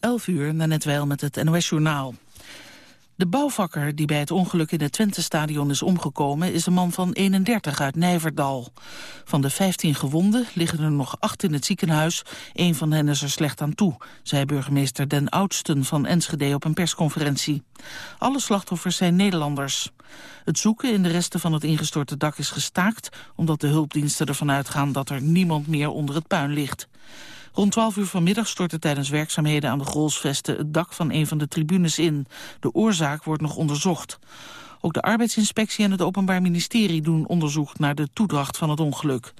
11 uur, net wel met het NOS-journaal. De bouwvakker die bij het ongeluk in het Twente-stadion is omgekomen... is een man van 31 uit Nijverdal. Van de 15 gewonden liggen er nog acht in het ziekenhuis. Een van hen is er slecht aan toe, zei burgemeester Den Oudsten van Enschede op een persconferentie. Alle slachtoffers zijn Nederlanders. Het zoeken in de resten van het ingestorte dak is gestaakt... omdat de hulpdiensten ervan uitgaan dat er niemand meer onder het puin ligt. Rond 12 uur vanmiddag stortte tijdens werkzaamheden aan de Grolsvesten het dak van een van de tribunes in. De oorzaak wordt nog onderzocht. Ook de arbeidsinspectie en het Openbaar Ministerie doen onderzoek naar de toedracht van het ongeluk.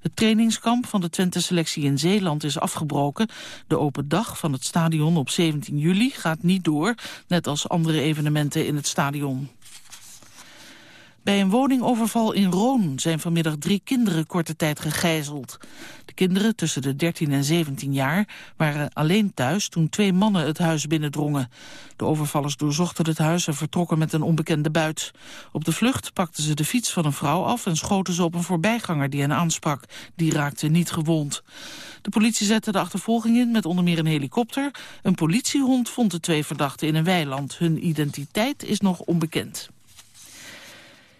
Het trainingskamp van de Twente-selectie in Zeeland is afgebroken. De open dag van het stadion op 17 juli gaat niet door, net als andere evenementen in het stadion. Bij een woningoverval in Roon zijn vanmiddag drie kinderen korte tijd gegijzeld. De kinderen tussen de 13 en 17 jaar waren alleen thuis toen twee mannen het huis binnendrongen. De overvallers doorzochten het huis en vertrokken met een onbekende buit. Op de vlucht pakten ze de fiets van een vrouw af en schoten ze op een voorbijganger die hen aansprak. Die raakte niet gewond. De politie zette de achtervolging in met onder meer een helikopter. Een politiehond vond de twee verdachten in een weiland. Hun identiteit is nog onbekend.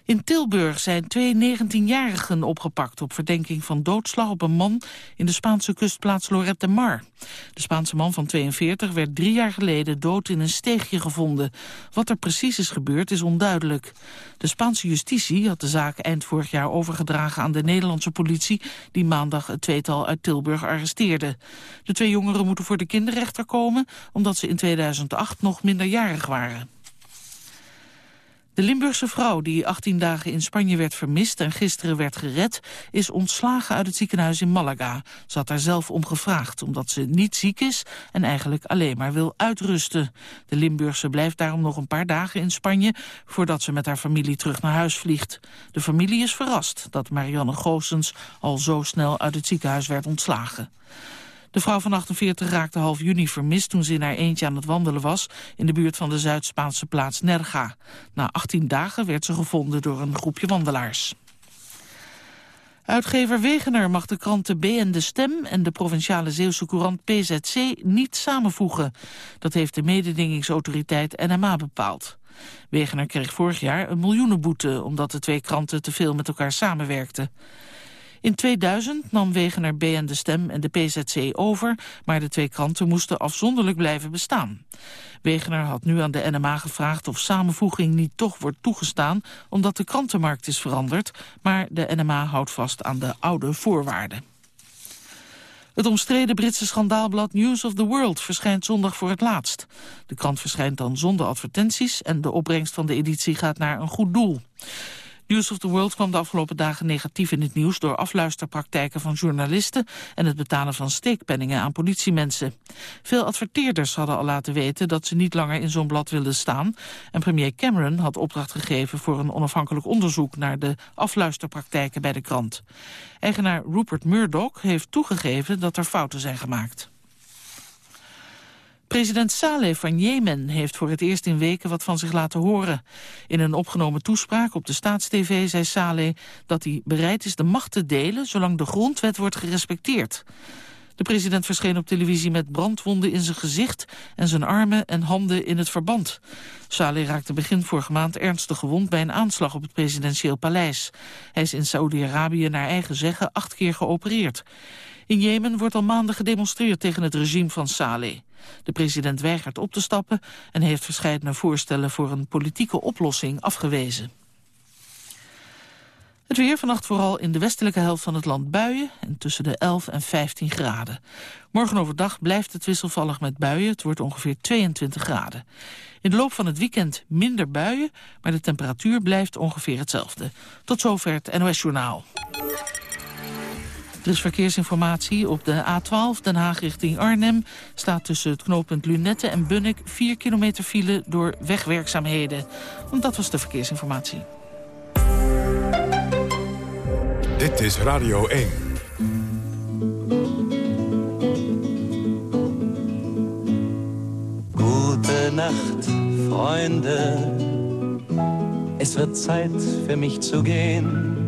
In Tilburg zijn twee 19-jarigen opgepakt op verdenking van doodslag op een man in de Spaanse kustplaats Lorette de Mar. De Spaanse man van 42 werd drie jaar geleden dood in een steegje gevonden. Wat er precies is gebeurd is onduidelijk. De Spaanse justitie had de zaak eind vorig jaar overgedragen aan de Nederlandse politie die maandag het tweetal uit Tilburg arresteerde. De twee jongeren moeten voor de kinderrechter komen omdat ze in 2008 nog minderjarig waren. De Limburgse vrouw die 18 dagen in Spanje werd vermist en gisteren werd gered, is ontslagen uit het ziekenhuis in Malaga. Ze had daar zelf om gevraagd, omdat ze niet ziek is en eigenlijk alleen maar wil uitrusten. De Limburgse blijft daarom nog een paar dagen in Spanje voordat ze met haar familie terug naar huis vliegt. De familie is verrast dat Marianne Goossens al zo snel uit het ziekenhuis werd ontslagen. De vrouw van 48 raakte half juni vermist toen ze in haar eentje aan het wandelen was... in de buurt van de Zuid-Spaanse plaats Nerga. Na 18 dagen werd ze gevonden door een groepje wandelaars. Uitgever Wegener mag de kranten B en De Stem en de provinciale Zeeuwse courant PZC niet samenvoegen. Dat heeft de mededingingsautoriteit NMA bepaald. Wegener kreeg vorig jaar een miljoenenboete omdat de twee kranten te veel met elkaar samenwerkten. In 2000 nam Wegener BN De Stem en de PZC over, maar de twee kranten moesten afzonderlijk blijven bestaan. Wegener had nu aan de NMA gevraagd of samenvoeging niet toch wordt toegestaan, omdat de krantenmarkt is veranderd, maar de NMA houdt vast aan de oude voorwaarden. Het omstreden Britse schandaalblad News of the World verschijnt zondag voor het laatst. De krant verschijnt dan zonder advertenties en de opbrengst van de editie gaat naar een goed doel. News of the World kwam de afgelopen dagen negatief in het nieuws... door afluisterpraktijken van journalisten... en het betalen van steekpenningen aan politiemensen. Veel adverteerders hadden al laten weten dat ze niet langer in zo'n blad wilden staan... en premier Cameron had opdracht gegeven voor een onafhankelijk onderzoek... naar de afluisterpraktijken bij de krant. Eigenaar Rupert Murdoch heeft toegegeven dat er fouten zijn gemaakt. President Saleh van Jemen heeft voor het eerst in weken wat van zich laten horen. In een opgenomen toespraak op de staatstv zei Saleh dat hij bereid is de macht te delen zolang de grondwet wordt gerespecteerd. De president verscheen op televisie met brandwonden in zijn gezicht en zijn armen en handen in het verband. Saleh raakte begin vorige maand ernstig gewond bij een aanslag op het presidentieel paleis. Hij is in Saoedi-Arabië naar eigen zeggen acht keer geopereerd. In Jemen wordt al maanden gedemonstreerd tegen het regime van Saleh. De president weigert op te stappen en heeft verschillende voorstellen voor een politieke oplossing afgewezen. Het weer vannacht vooral in de westelijke helft van het land buien... en tussen de 11 en 15 graden. Morgen overdag blijft het wisselvallig met buien. Het wordt ongeveer 22 graden. In de loop van het weekend minder buien... maar de temperatuur blijft ongeveer hetzelfde. Tot zover het NOS Journaal. Er is verkeersinformatie op de A12 Den Haag richting Arnhem. Staat tussen het knooppunt Lunette en Bunnik 4 kilometer file door wegwerkzaamheden. Want dat was de verkeersinformatie. Dit is Radio 1. Gute Nacht, Freunde. Es wird Zeit für mich zu gehen.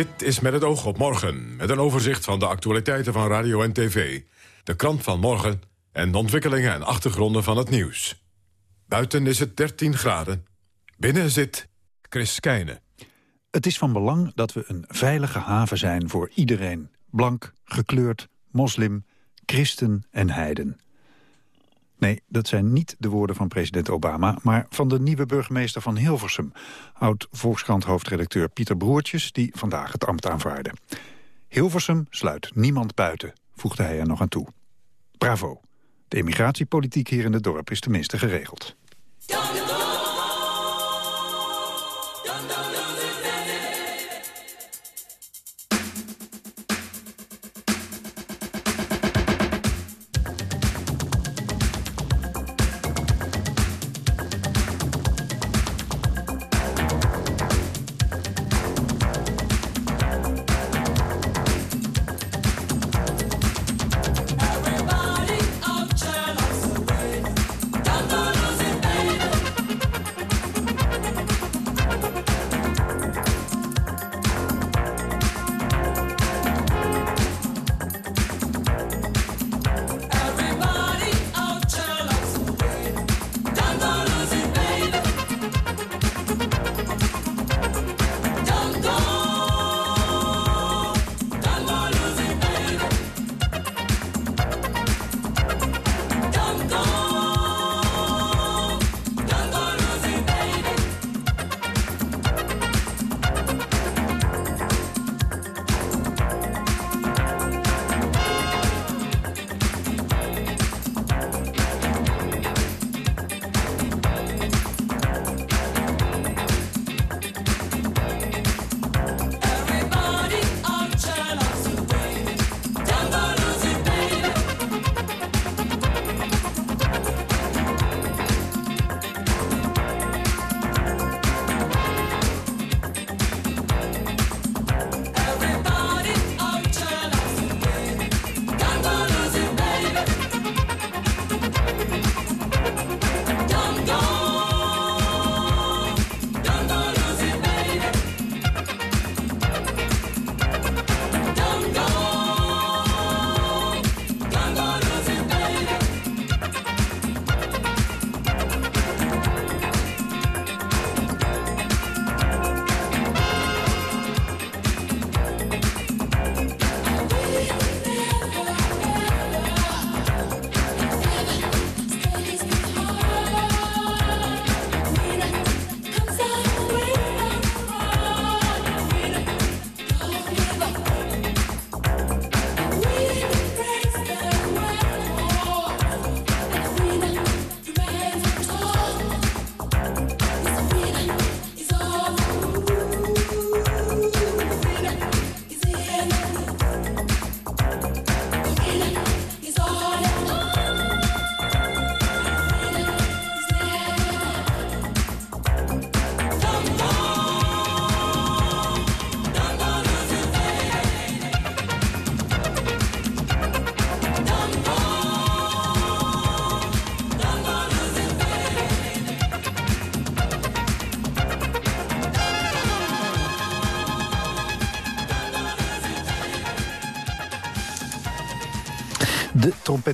Dit is met het oog op morgen, met een overzicht van de actualiteiten van radio en tv. De krant van morgen en de ontwikkelingen en achtergronden van het nieuws. Buiten is het 13 graden. Binnen zit Chris Keijne. Het is van belang dat we een veilige haven zijn voor iedereen. Blank, gekleurd, moslim, christen en heiden. Nee, dat zijn niet de woorden van president Obama... maar van de nieuwe burgemeester van Hilversum... oud-Volkskrant-hoofdredacteur Pieter Broertjes... die vandaag het ambt aanvaarde. Hilversum sluit niemand buiten, voegde hij er nog aan toe. Bravo. De immigratiepolitiek hier in het dorp is tenminste geregeld.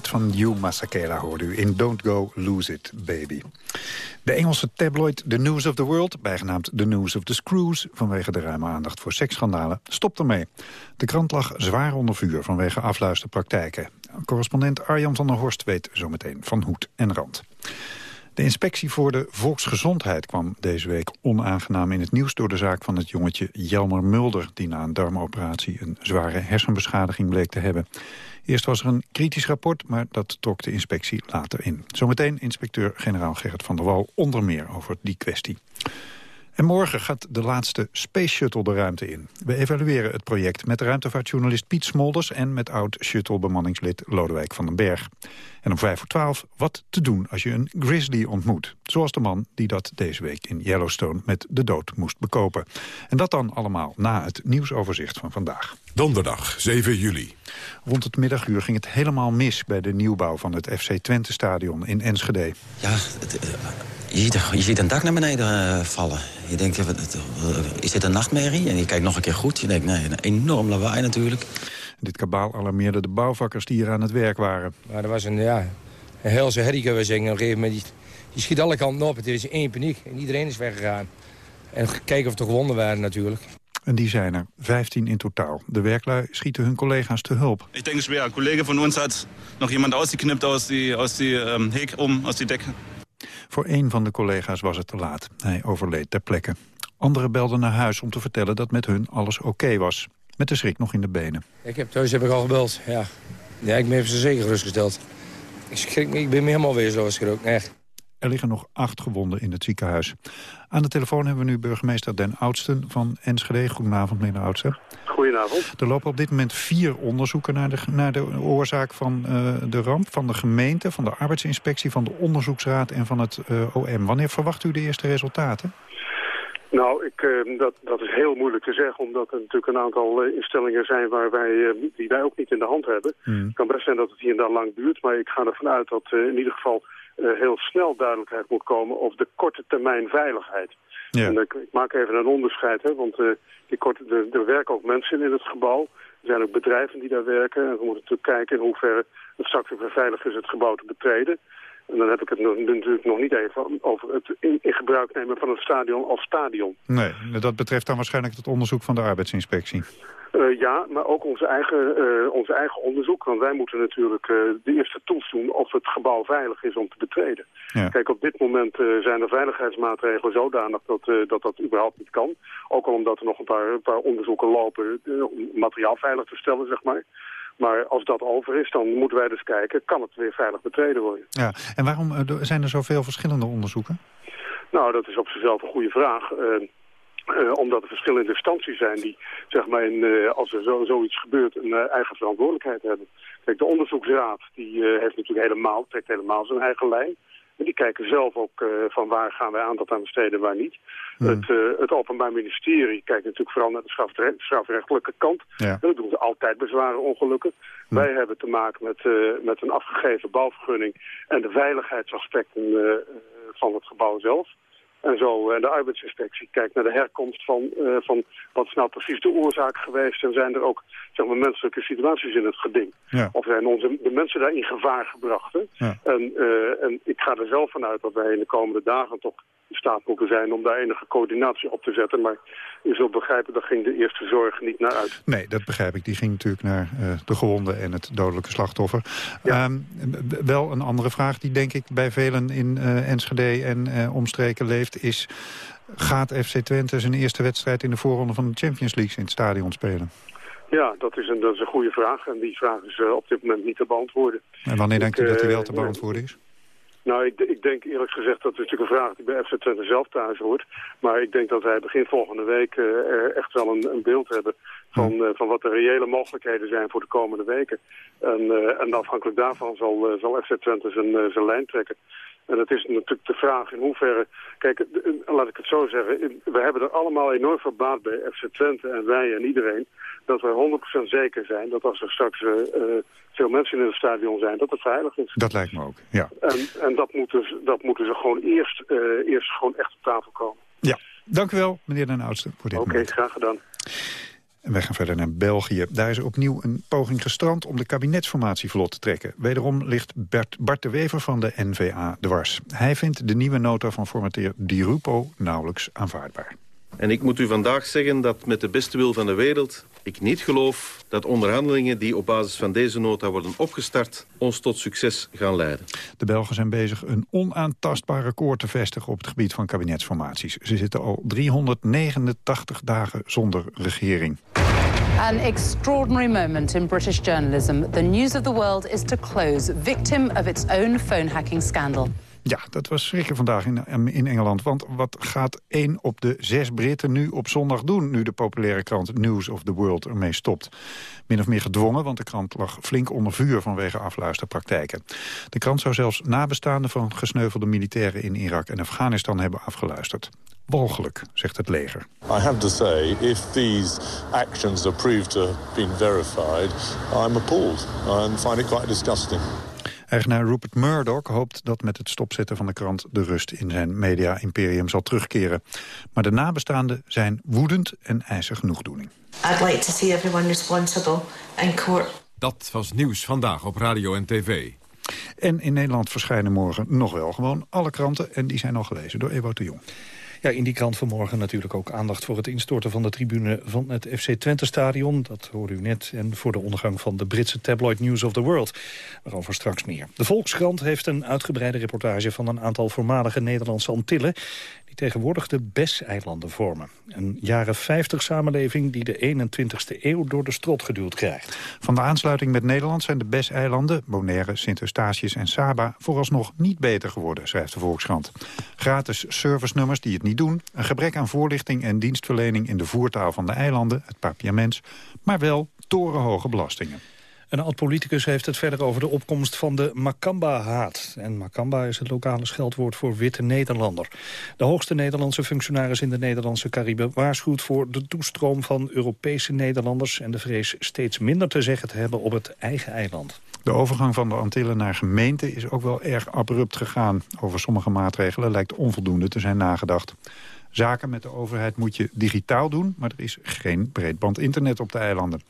Van Hugh Masekela hoorde u in Don't Go Lose It, Baby. De Engelse tabloid The News of the World, bijgenaamd The News of the Screws... vanwege de ruime aandacht voor seksschandalen, stopt ermee. De krant lag zwaar onder vuur vanwege afluisterpraktijken. Correspondent Arjan van der Horst weet zometeen van hoed en rand. De inspectie voor de volksgezondheid kwam deze week onaangenaam in het nieuws... door de zaak van het jongetje Jelmer Mulder... die na een darmoperatie een zware hersenbeschadiging bleek te hebben. Eerst was er een kritisch rapport, maar dat trok de inspectie later in. Zometeen inspecteur-generaal Gerrit van der Wal onder meer over die kwestie. En morgen gaat de laatste Space Shuttle de ruimte in. We evalueren het project met ruimtevaartjournalist Piet Smolders... en met oud-shuttle-bemanningslid Lodewijk van den Berg. En om vijf voor twaalf wat te doen als je een grizzly ontmoet. Zoals de man die dat deze week in Yellowstone met de dood moest bekopen. En dat dan allemaal na het nieuwsoverzicht van vandaag. Donderdag, 7 juli. Rond het middaguur ging het helemaal mis bij de nieuwbouw van het FC Twente-stadion in Enschede. Ja, het, eh, je, ziet, je ziet een dak naar beneden uh, vallen. Je denkt, is dit een nachtmerrie? En je kijkt nog een keer goed. Je denkt, nee, een enorm lawaai natuurlijk. Dit kabaal alarmeerde de bouwvakkers die hier aan het werk waren. Maar er was een, ja, een helse herrie, kunnen we zeggen. Op een gegeven moment, die, die schiet alle kanten op. Het is één paniek en iedereen is weggegaan. En kijken of er gewonnen waren natuurlijk. En die zijn er, 15 in totaal. De werklui schieten hun collega's te hulp. Ik denk schwer. Een collega van ons had nog iemand uitgeknipt uit die, uit die um, hek om, uit die dek. Voor een van de collega's was het te laat. Hij overleed ter plekke. Anderen belden naar huis om te vertellen dat met hun alles oké was. Met de schrik nog in de benen. Ik heb thuis heb ik al gebeld, ja. Ja, ik ben even ze zeker gerustgesteld. Ik, schrik, ik ben me helemaal weerloos gerookt, echt. Er liggen nog acht gewonden in het ziekenhuis. Aan de telefoon hebben we nu burgemeester Den Oudsten van Enschede. Goedenavond, meneer Oudsten. Goedenavond. Er lopen op dit moment vier onderzoeken naar de, naar de oorzaak van uh, de ramp. Van de gemeente, van de arbeidsinspectie, van de onderzoeksraad en van het uh, OM. Wanneer verwacht u de eerste resultaten? Nou, ik, uh, dat, dat is heel moeilijk te zeggen, omdat er natuurlijk een aantal uh, instellingen zijn waar wij, uh, die wij ook niet in de hand hebben. Hmm. Het kan best zijn dat het hier en daar lang duurt, maar ik ga ervan uit dat in ieder geval heel snel duidelijkheid moet komen over de korte termijn veiligheid. Ja. En, ik maak even een onderscheid, hè, want die korte, de, er werken ook mensen in het gebouw. Er zijn ook bedrijven die daar werken. En we moeten natuurlijk kijken in hoeverre het straks weer veilig is het gebouw te betreden. En dan heb ik het natuurlijk nog niet even over het in, in, gebruik nemen van het stadion als stadion. Nee, dat betreft dan waarschijnlijk het onderzoek van de arbeidsinspectie. Uh, ja, maar ook onze eigen, uh, onze eigen onderzoek. Want wij moeten natuurlijk uh, de eerste toets doen of het gebouw veilig is om te betreden. Ja. Kijk, op dit moment zijn de veiligheidsmaatregelen zodanig dat, dat dat überhaupt niet kan. Ook al omdat er nog een paar, een paar onderzoeken lopen om materiaal veilig te stellen, zeg maar. Maar als dat over is, dan moeten wij dus kijken, kan het weer veilig betreden worden. Ja, en waarom zijn er zoveel verschillende onderzoeken? Nou, dat is op zichzelf een goede vraag. Uh, uh, omdat er verschillende instanties zijn die, zeg maar, in, uh, als er zo, zoiets gebeurt, een uh, eigen verantwoordelijkheid hebben. Kijk, de onderzoeksraad die heeft natuurlijk helemaal, trekt helemaal zijn eigen lijn. Die kijken zelf ook van waar gaan wij aandacht aan besteden, waar niet. Hmm. Het, het Openbaar Ministerie kijkt natuurlijk vooral naar de strafre strafrechtelijke kant. Ja. Dat doen ze altijd bij zware ongelukken. Hmm. Wij hebben te maken met, met een afgegeven bouwvergunning en de veiligheidsaspecten van het gebouw zelf. En zo, en de arbeidsinspectie kijkt naar de herkomst van, uh, van wat is nou precies de oorzaak geweest. En zijn er ook zeg maar, menselijke situaties in het geding. Ja. Of zijn onze, de mensen daar in gevaar gebracht. Hè? Ja. En, uh, en ik ga er zelf vanuit dat wij in de komende dagen toch staat moeten zijn om daar enige coördinatie op te zetten. Maar u zult begrijpen, daar ging de eerste zorg niet naar uit. Nee, dat begrijp ik. Die ging natuurlijk naar uh, de gewonden en het dodelijke slachtoffer. Ja. Um, wel een andere vraag die denk ik bij velen in uh, Enschede en uh, omstreken leeft is... gaat FC Twente zijn eerste wedstrijd in de voorronde van de Champions League in het stadion spelen? Ja, dat is een, dat is een goede vraag. En die vraag is op dit moment niet te beantwoorden. En wanneer denkt u dat die eh, wel te beantwoorden is? Nou, ik, ik, denk eerlijk gezegd dat het natuurlijk een vraag die bij FC Twente zelf thuis hoort. Maar ik denk dat wij begin volgende week er echt wel een, een beeld hebben van, uh, van wat de reële mogelijkheden zijn voor de komende weken. En, uh, en afhankelijk daarvan zal, zal FC Twente zijn, zijn lijn trekken. En het is natuurlijk de vraag in hoeverre... Kijk, laat ik het zo zeggen. We hebben er allemaal enorm veel baat bij, FC Twente en wij en iedereen... dat we 100% zeker zijn dat als er straks uh, veel mensen in het stadion zijn... dat het veilig is. Dat lijkt me ook, ja. En, en dat, moeten ze, dat moeten ze gewoon eerst, uh, eerst gewoon echt op tafel komen. Ja, dank u wel, meneer Den Oudste, voor dit Oké, graag gedaan. En wij gaan verder naar België. Daar is opnieuw een poging gestrand om de kabinetsformatie vlot te trekken. Wederom ligt Bert, Bart de Wever van de NVA dwars. Hij vindt de nieuwe nota van formateur Di Rupo nauwelijks aanvaardbaar. En ik moet u vandaag zeggen dat met de beste wil van de wereld... ik niet geloof dat onderhandelingen die op basis van deze nota worden opgestart... ons tot succes gaan leiden. De Belgen zijn bezig een onaantastbaar record te vestigen... op het gebied van kabinetsformaties. Ze zitten al 389 dagen zonder regering. An extraordinary moment in British journalism. The news of the world is to close, victim of its own phone hacking scandal. Ja, dat was schrikken vandaag in, in Engeland. Want wat gaat één op de zes Britten nu op zondag doen... nu de populaire krant News of the World ermee stopt? Min of meer gedwongen, want de krant lag flink onder vuur... vanwege afluisterpraktijken. De krant zou zelfs nabestaanden van gesneuvelde militairen... in Irak en Afghanistan hebben afgeluisterd. Walgelijk, zegt het leger. I have to say, if these actions are proved to have been verified... I'm appalled and find it quite disgusting. Eigenaar Rupert Murdoch hoopt dat met het stopzetten van de krant... de rust in zijn media-imperium zal terugkeren. Maar de nabestaanden zijn woedend en eisen genoegdoening. I'd like to see everyone responsible in court. Dat was nieuws vandaag op radio en tv. En in Nederland verschijnen morgen nog wel gewoon alle kranten... en die zijn al gelezen door Ewout de Jong. In die krant vanmorgen natuurlijk ook aandacht voor het instorten van de tribune van het FC Twente-stadion. Dat hoorde u net. En voor de ondergang van de Britse tabloid News of the World. Waarover straks meer. De Volkskrant heeft een uitgebreide reportage van een aantal voormalige Nederlandse Antillen tegenwoordig de BES-eilanden vormen. Een jaren 50 samenleving die de 21ste eeuw door de strot geduwd krijgt. Van de aansluiting met Nederland zijn de BES-eilanden, Bonaire, Sint-Eustatius en Saba vooralsnog niet beter geworden, schrijft de Volkskrant. Gratis servicenummers die het niet doen, een gebrek aan voorlichting en dienstverlening in de voertaal van de eilanden, het papiaments, maar wel torenhoge belastingen. Een oud-politicus heeft het verder over de opkomst van de Makamba-haat. En Makamba is het lokale scheldwoord voor witte Nederlander. De hoogste Nederlandse functionaris in de Nederlandse Cariben... waarschuwt voor de toestroom van Europese Nederlanders... en de vrees steeds minder te zeggen te hebben op het eigen eiland. De overgang van de Antillen naar gemeente is ook wel erg abrupt gegaan. Over sommige maatregelen lijkt onvoldoende te zijn nagedacht. Zaken met de overheid moet je digitaal doen, maar er is geen breedband internet op de eilanden.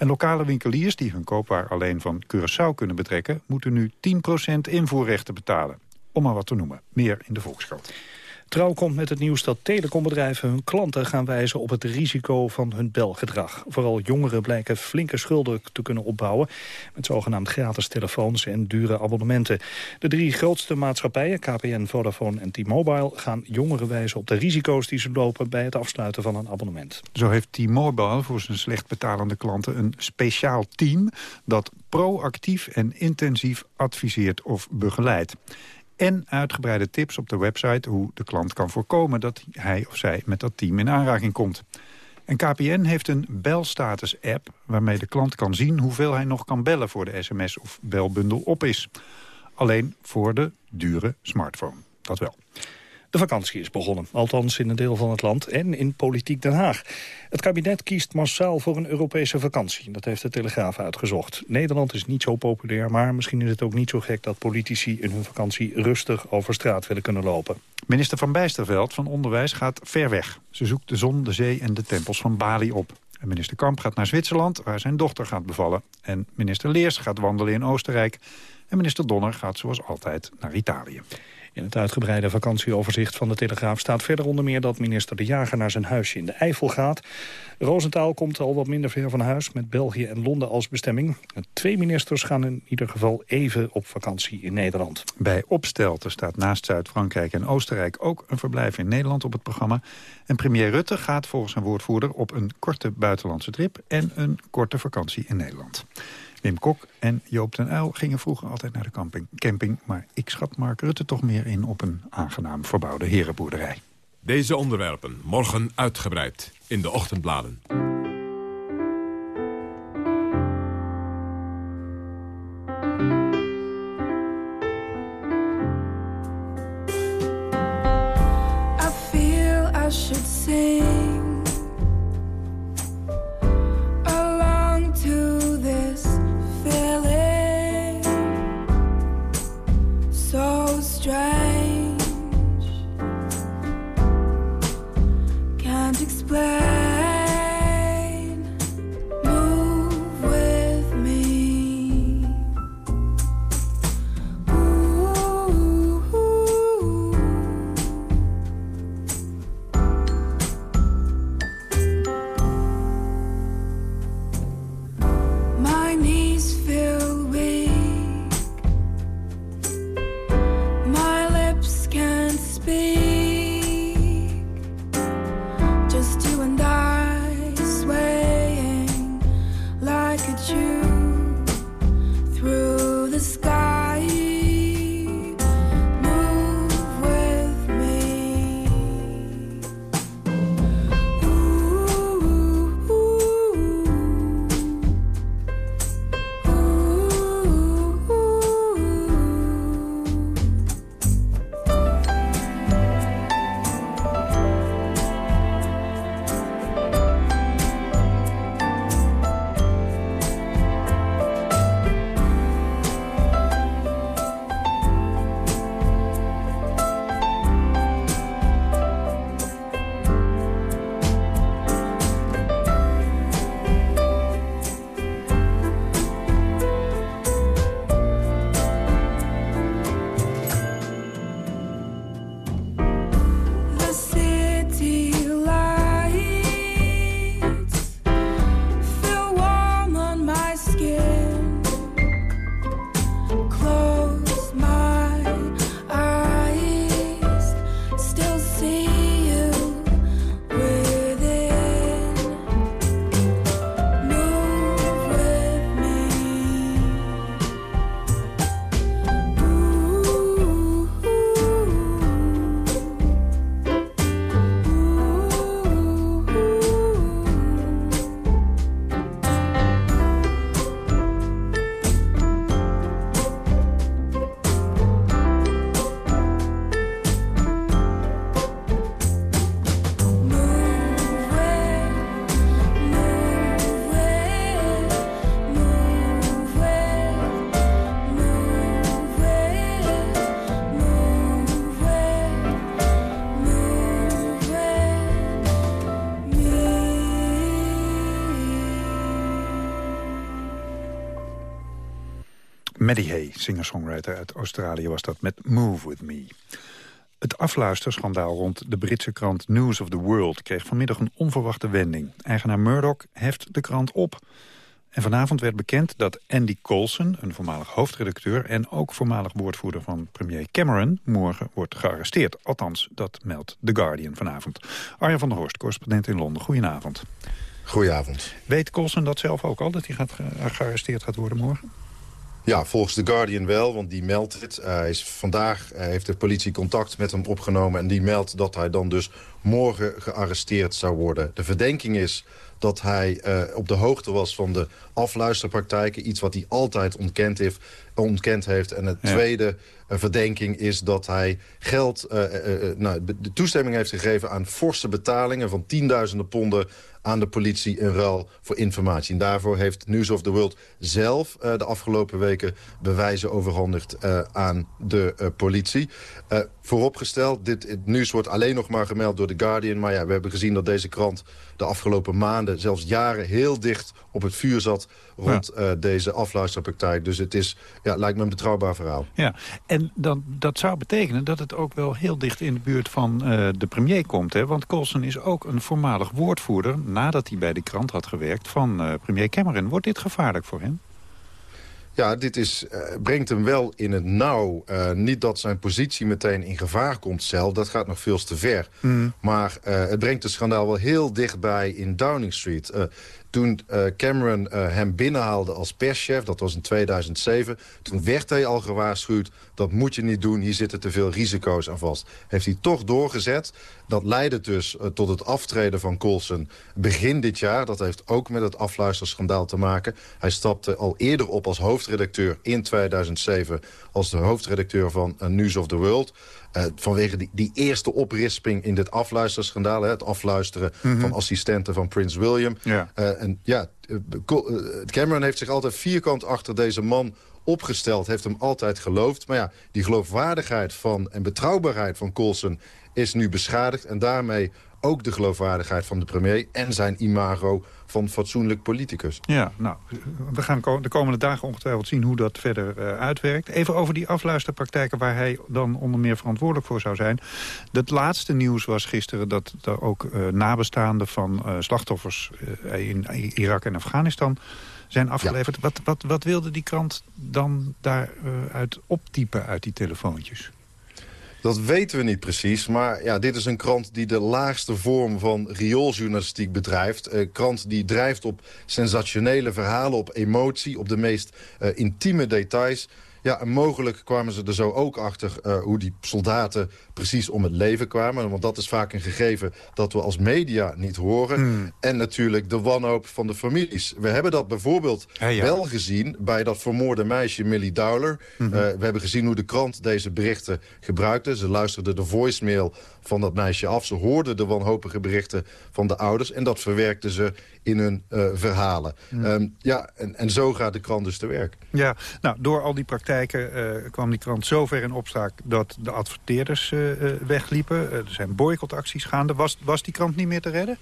En lokale winkeliers die hun koopwaar alleen van Curaçao kunnen betrekken... moeten nu 10% invoerrechten betalen. Om maar wat te noemen. Meer in de Volkskrant. Trouw komt met het nieuws dat telecombedrijven hun klanten gaan wijzen op het risico van hun belgedrag. Vooral jongeren blijken flinke schulden te kunnen opbouwen met zogenaamd gratis telefoons en dure abonnementen. De drie grootste maatschappijen, KPN, Vodafone en T-Mobile, gaan jongeren wijzen op de risico's die ze lopen bij het afsluiten van een abonnement. Zo heeft T-Mobile voor zijn slecht betalende klanten een speciaal team dat proactief en intensief adviseert of begeleidt en uitgebreide tips op de website hoe de klant kan voorkomen dat hij of zij met dat team in aanraking komt. En KPN heeft een belstatus-app waarmee de klant kan zien hoeveel hij nog kan bellen voor de sms of belbundel op is. Alleen voor de dure smartphone. Dat wel. De vakantie is begonnen, althans in een deel van het land en in politiek Den Haag. Het kabinet kiest massaal voor een Europese vakantie. Dat heeft de Telegraaf uitgezocht. Nederland is niet zo populair, maar misschien is het ook niet zo gek... dat politici in hun vakantie rustig over straat willen kunnen lopen. Minister van Bijsterveld van Onderwijs gaat ver weg. Ze zoekt de zon, de zee en de tempels van Bali op. En minister Kamp gaat naar Zwitserland, waar zijn dochter gaat bevallen. En minister Leers gaat wandelen in Oostenrijk. En minister Donner gaat zoals altijd naar Italië. In het uitgebreide vakantieoverzicht van de Telegraaf staat verder onder meer dat minister De Jager naar zijn huisje in de Eifel gaat. Roosentaal komt al wat minder ver van huis met België en Londen als bestemming. twee ministers gaan in ieder geval even op vakantie in Nederland. Bij Opstelten staat naast Zuid-Frankrijk en Oostenrijk ook een verblijf in Nederland op het programma. En premier Rutte gaat volgens zijn woordvoerder op een korte buitenlandse trip en een korte vakantie in Nederland. Wim Kok en Joop den Uyl gingen vroeger altijd naar de camping, camping... maar ik schat Mark Rutte toch meer in op een aangenaam verbouwde herenboerderij. Deze onderwerpen morgen uitgebreid in de ochtendbladen. Maddie Hay, singer-songwriter uit Australië, was dat met Move With Me. Het afluisterschandaal rond de Britse krant News of the World... kreeg vanmiddag een onverwachte wending. Eigenaar Murdoch heft de krant op. En vanavond werd bekend dat Andy Coulson, een voormalig hoofdredacteur... en ook voormalig woordvoerder van premier Cameron... morgen wordt gearresteerd. Althans, dat meldt The Guardian vanavond. Arjen van der Horst, correspondent in Londen. Goedenavond. Goedenavond. Weet Coulson dat zelf ook al, dat hij gaat ge gearresteerd gaat worden morgen? Ja, volgens The Guardian wel, want die meldt het. hij is vandaag uh, heeft de politie contact met hem opgenomen... en die meldt dat hij dan dus morgen gearresteerd zou worden. De verdenking is dat hij uh, op de hoogte was van de afluisterpraktijken. Iets wat hij altijd ontkend heeft. Ontkend heeft. En het ja. tweede uh, verdenking is dat hij geld, uh, nou, de toestemming heeft gegeven aan forse betalingen van tienduizenden ponden aan de politie in ruil voor informatie. En daarvoor heeft News of the World zelf uh, de afgelopen weken bewijzen overhandigd uh, aan de uh, politie. vooropgesteld, dit het nieuws wordt alleen nog maar gemeld door The Guardian. Maar ja, we hebben gezien dat deze krant de afgelopen maanden, zelfs jaren, heel dicht op het vuur zat rond ja. deze afluisterpraktijk. Dus het is, ja, lijkt me een betrouwbaar verhaal. Ja, en dan, dat zou betekenen dat het ook wel heel dicht in de buurt van de premier komt. Hè? Want Colson is ook een voormalig woordvoerder nadat hij bij de krant had gewerkt van uh, premier Cameron. Wordt dit gevaarlijk voor hem? Ja, dit is, uh, brengt hem wel in het nauw. Uh, niet dat zijn positie meteen in gevaar komt zelf. Dat gaat nog veel te ver. Mm. Maar het brengt het schandaal wel heel dichtbij in Downing Street. Toen uh, Cameron uh, hem binnenhaalde als perschef, dat was in 2007... toen werd hij al gewaarschuwd, dat moet je niet doen, hier zitten te veel risico's aan vast. Heeft hij toch doorgezet. Dat leidde dus uh, tot het aftreden van Colson begin dit jaar. Dat heeft ook met het afluisterschandaal te maken. Hij stapte al eerder op als hoofdredacteur in 2007... als de hoofdredacteur van News of the World... Uh, vanwege die, die, eerste oprisping in dit afluisterschandaal. Hè, het afluisteren mm -hmm. van assistenten van Prins William. Ja. Uh, en ja, Cameron heeft zich altijd vierkant achter deze man opgesteld. Heeft hem altijd geloofd. Maar ja, die geloofwaardigheid van en betrouwbaarheid van Colson is nu beschadigd. En daarmee ook de geloofwaardigheid van de premier en zijn imago van fatsoenlijk politicus. Ja, nou, we gaan de komende dagen ongetwijfeld zien hoe dat verder uh, uitwerkt. Even over die afluisterpraktijken waar hij dan onder meer verantwoordelijk voor zou zijn. Het laatste nieuws was gisteren dat er ook uh, nabestaanden van uh, slachtoffers in Irak en Afghanistan zijn afgeleverd. Ja. Wat, wat, wat wilde die krant dan daaruit optypen uit die telefoontjes? Dat weten we niet precies, maar ja, dit is een krant die de laagste vorm van riooljournalistiek bedrijft. Een krant die drijft op sensationele verhalen, op emotie, op de meest uh, intieme details. Ja, en mogelijk kwamen ze er zo ook achter uh, hoe die soldaten precies om het leven kwamen. Want dat is vaak een gegeven dat we als media niet horen. Mm. En natuurlijk de wanhoop van de families. We hebben dat bijvoorbeeld ja. wel gezien bij dat vermoorde meisje Millie Dowler. Mm -hmm. uh, we hebben gezien hoe de krant deze berichten gebruikte. Ze luisterde de voicemail van dat meisje af. Ze hoorden de wanhopige berichten van de ouders. En dat verwerkten ze in hun uh, verhalen. Mm. Um, ja, en, en zo gaat de krant dus te werk. Ja, nou, door al die praktijken uh, kwam die krant zo ver in opstaak... dat de adverteerders uh, wegliepen. er zijn boycottacties gaande. Was, was die krant niet meer te redden?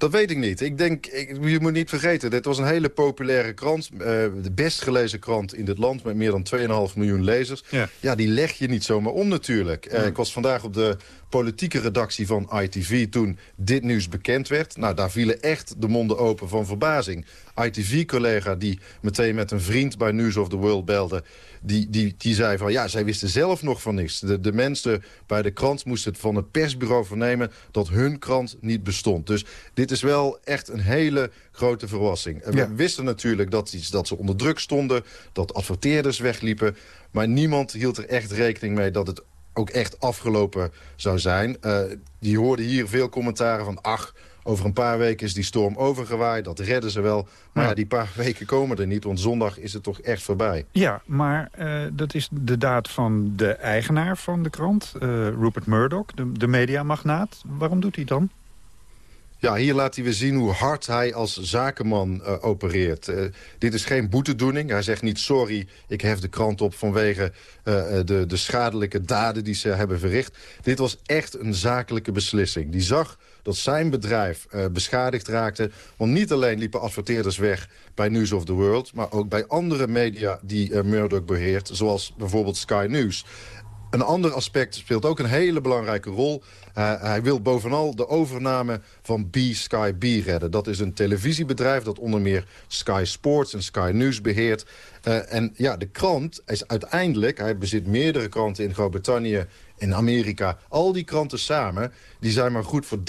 Dat weet ik niet. Ik denk, ik, je moet niet vergeten, dit was een hele populaire krant. Uh, de best gelezen krant in dit land met meer dan 2,5 miljoen lezers. Ja. ja. die leg je niet zomaar om natuurlijk. Uh, ik was vandaag op de politieke redactie van ITV toen dit nieuws bekend werd. Nou, daar vielen echt de monden open van verbazing. ITV-collega die meteen met een vriend bij News of the World belde... Die, die, die zei van, ja, zij wisten zelf nog van niks. De, de mensen bij de krant moesten het van het persbureau vernemen... dat hun krant niet bestond. Dus dit is wel echt een hele grote verrassing. En ja. we wisten natuurlijk dat, dat ze onder druk stonden... dat adverteerders wegliepen... maar niemand hield er echt rekening mee dat het ook echt afgelopen zou zijn. Uh, die hoorden hier veel commentaren van... ach, over een paar weken is die storm overgewaaid. Dat redden ze wel. Maar ja. ja die paar weken komen er niet. Want zondag is het toch echt voorbij. Ja, maar uh, dat is de daad van de eigenaar van de krant. Uh, Rupert Murdoch, de, de mediamagnaat. Waarom doet hij dan? Ja, hier laat hij weer zien hoe hard hij als zakenman uh, opereert. Uh, dit is geen boetedoening. Hij zegt niet sorry, ik hef de krant op vanwege uh, de, de schadelijke daden die ze hebben verricht. Dit was echt een zakelijke beslissing. Die zag dat zijn bedrijf beschadigd raakte. Want niet alleen liepen adverteerders weg bij News of the World... maar ook bij andere media die Murdoch beheert, zoals bijvoorbeeld Sky News. Een ander aspect speelt ook een hele belangrijke rol. Uh, hij wil bovenal de overname van B-Sky B redden. Dat is een televisiebedrijf dat onder meer Sky Sports en Sky News beheert. Uh, en ja, de krant is uiteindelijk... hij bezit meerdere kranten in Groot-Brittannië in Amerika. Al die kranten samen, die zijn maar goed voor 13%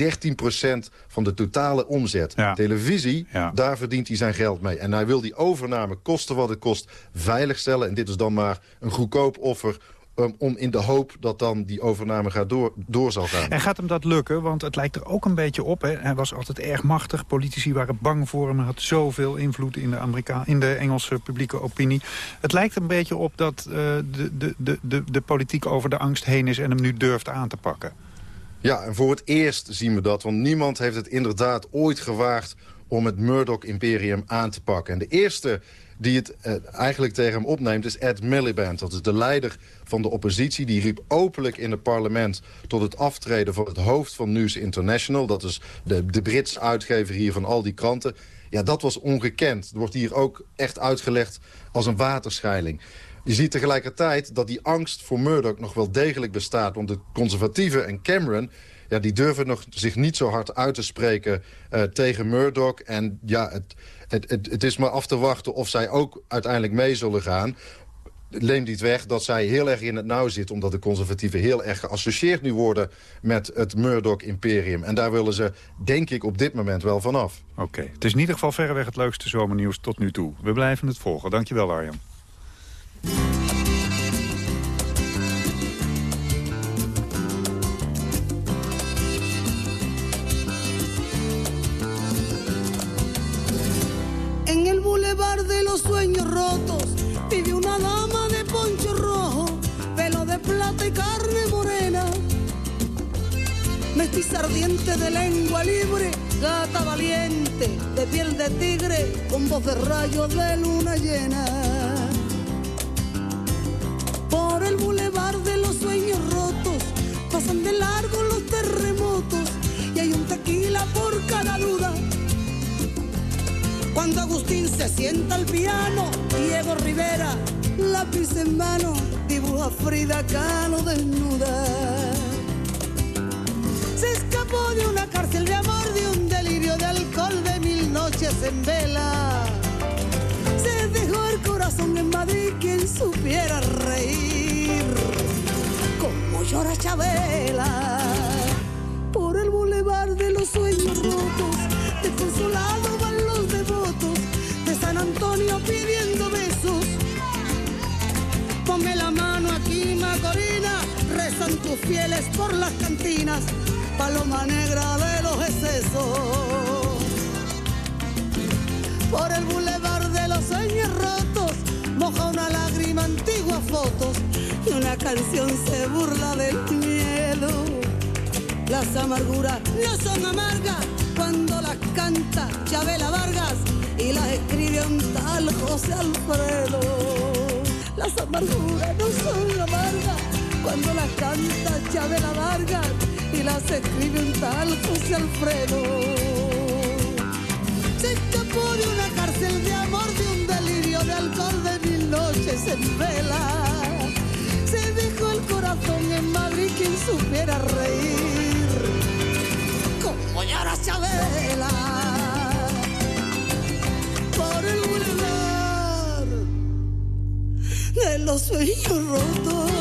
van de totale omzet. Ja. Televisie, ja. daar verdient hij zijn geld mee. En hij wil die overname, kosten wat het kost, veiligstellen. En dit is dan maar een goedkoop offer Um, om in de hoop dat dan die overname gaat door, door zal gaan. En gaat hem dat lukken? Want het lijkt er ook een beetje op. Hè? Hij was altijd erg machtig. Politici waren bang voor hem. Hij had zoveel invloed in de, Amerika in de Engelse publieke opinie. Het lijkt er een beetje op dat uh, de, de, de, de, de politiek over de angst heen is... en hem nu durft aan te pakken. Ja, en voor het eerst zien we dat. Want niemand heeft het inderdaad ooit gewaagd om het Murdoch-imperium aan te pakken. En de eerste die het uh, eigenlijk tegen hem opneemt, is Ed Miliband. Dat is de leider van de oppositie. Die riep openlijk in het parlement tot het aftreden van het hoofd van News International. Dat is de, de Britse uitgever hier van al die kranten. Ja, dat was ongekend. Het wordt hier ook echt uitgelegd als een waterscheiling. Je ziet tegelijkertijd dat die angst voor Murdoch nog wel degelijk bestaat. Want de conservatieven en Cameron ja, die durven nog zich niet zo hard uit te spreken uh, tegen Murdoch. En ja, het, het, het, het is maar af te wachten of zij ook uiteindelijk mee zullen gaan neemt niet weg dat zij heel erg in het nauw zit... omdat de conservatieven heel erg geassocieerd nu worden met het Murdoch-imperium. En daar willen ze, denk ik, op dit moment wel vanaf. Oké, het is in ieder geval verreweg het leukste zomernieuws tot nu toe. We blijven het volgen. Dankjewel, Arjan. Los sueños rotos vive una dama de poncho rojo, pelo de plata y carne morena. Mestiza ardiente de lengua libre, gata valiente, de piel de tigre, con voz de rayo de luna llena. Por el bulevar de los sueños rotos, pasan de largo los terremotos y hay un tequila por cada duda cuando Agustín se sienta al piano, Diego Rivera, lápiz en mano, dibuja Frida Kahlo desnuda. Se escapó de una cárcel de amor, de un delirio de alcohol, de mil noches en vela. Se dejó el corazón en Madrid, quien supiera reír. Como llora Chabela por el bulevar de los sueños rotos, desconsolado Antonio pidiendo besos. Ponme la mano aquí, Macorina, rezan tus fieles por las cantinas, paloma negra de los excesos. Por el bulevar de los sueños rotos, moja una lágrima, antigua fotos, y una canción se burla del miedo. Las amarguras no son amargas cuando las canta Chabela Vargas y las escribe un tal José Alfredo. Las amarguras no son amargas cuando las canta Chabela Vargas y las escribe un tal José Alfredo. Se escapó de una cárcel de amor, de un delirio de alcohol de mil noches en vela. Se dejó el corazón en Madrid quien supiera reír. Como llora Chabela. De los sueños rotos.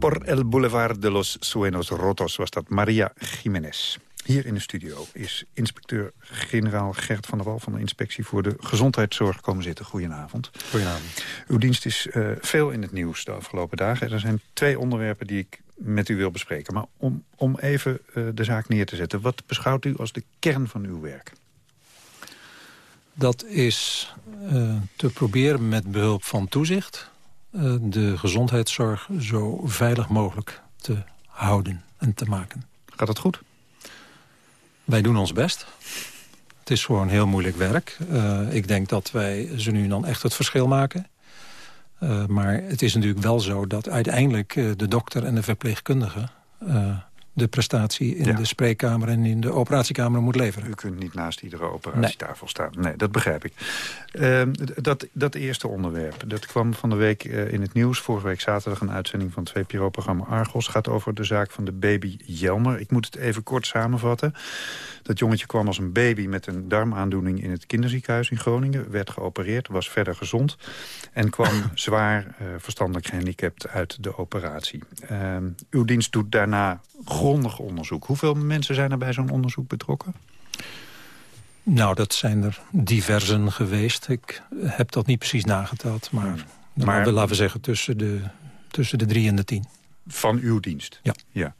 Por el Boulevard de los Sueños Rotos was dat Maria Jiménez. Hier in de studio is inspecteur-generaal Gert van der Wal... van de Inspectie voor de Gezondheidszorg komen zitten. Goedenavond. Goedenavond. Uw dienst is uh, veel in het nieuws de afgelopen dagen. Er zijn twee onderwerpen die ik met u wil bespreken. Maar om, om even uh, de zaak neer te zetten. Wat beschouwt u als de kern van uw werk? Dat is uh, te proberen met behulp van toezicht... Uh, de gezondheidszorg zo veilig mogelijk te houden en te maken. Gaat het goed? Wij doen ons best. Het is gewoon heel moeilijk werk. Uh, ik denk dat wij ze nu dan echt het verschil maken. Maar het is natuurlijk wel zo dat uiteindelijk de dokter en de verpleegkundige de prestatie in de spreekkamer en in de operatiekamer moet leveren. U kunt niet naast iedere operatietafel staan. Nee, dat begrijp ik. Uh, dat, dat eerste onderwerp, dat kwam van de week uh, in het nieuws. Vorige week zaterdag een uitzending van het VPRO-programma Argos. gaat over de zaak van de baby Jelmer. Ik moet het even kort samenvatten. Dat jongetje kwam als een baby met een darmaandoening in het kinderziekenhuis in Groningen. Werd geopereerd, was verder gezond. En kwam zwaar uh, verstandelijk gehandicapt uit de operatie. Ehm, uw dienst doet daarna grondig onderzoek. Hoeveel mensen zijn er bij zo'n onderzoek betrokken? Nou, dat zijn er diversen geweest. Ik heb dat niet precies nageteld, maar, maar laten we zeggen tussen de, tussen de drie en de tien. Van uw dienst? Ja. ja.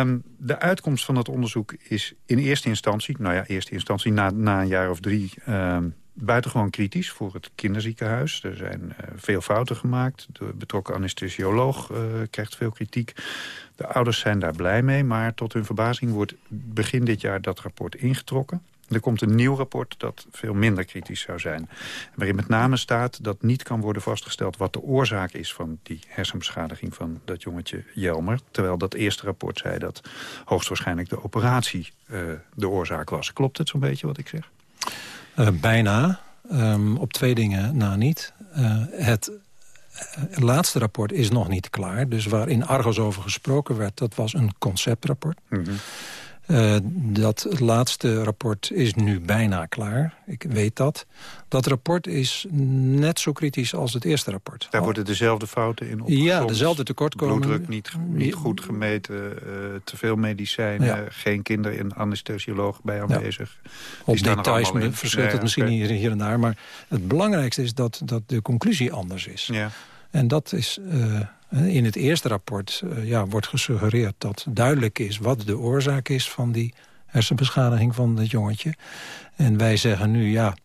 Um, de uitkomst van dat onderzoek is in eerste instantie... nou ja, eerste instantie na, na een jaar of drie... Um, buitengewoon kritisch voor het kinderziekenhuis. Er zijn uh, veel fouten gemaakt. De betrokken anesthesioloog uh, krijgt veel kritiek. De ouders zijn daar blij mee, maar tot hun verbazing wordt begin dit jaar dat rapport ingetrokken. Er komt een nieuw rapport dat veel minder kritisch zou zijn. Waarin met name staat dat niet kan worden vastgesteld... wat de oorzaak is van die hersenbeschadiging van dat jongetje Jelmer. Terwijl dat eerste rapport zei dat hoogstwaarschijnlijk de operatie uh, de oorzaak was. Klopt het zo'n beetje wat ik zeg? Uh, bijna. Um, op twee dingen na niet. Uh, het het laatste rapport is nog niet klaar. Dus waarin Argos over gesproken werd, dat was een conceptrapport. -hmm. Uh, dat laatste rapport is nu bijna klaar. Ik weet dat. Dat rapport is net zo kritisch als het eerste rapport. Daar worden dezelfde fouten in opgesomd. Ja, dezelfde tekortkomingen. Bloeddruk niet, niet goed gemeten, uh, te veel medicijnen... Ja. geen kinder- en anesthesioloog bij aanwezig. Ja. Op details verschilt het misschien okay. hier, hier en daar. Maar het belangrijkste is dat, dat de conclusie anders is. Ja. En dat is... Uh, in het eerste rapport uh, ja, wordt gesuggereerd dat duidelijk is... wat de oorzaak is van die hersenbeschadiging van het jongetje. En wij zeggen nu, ja,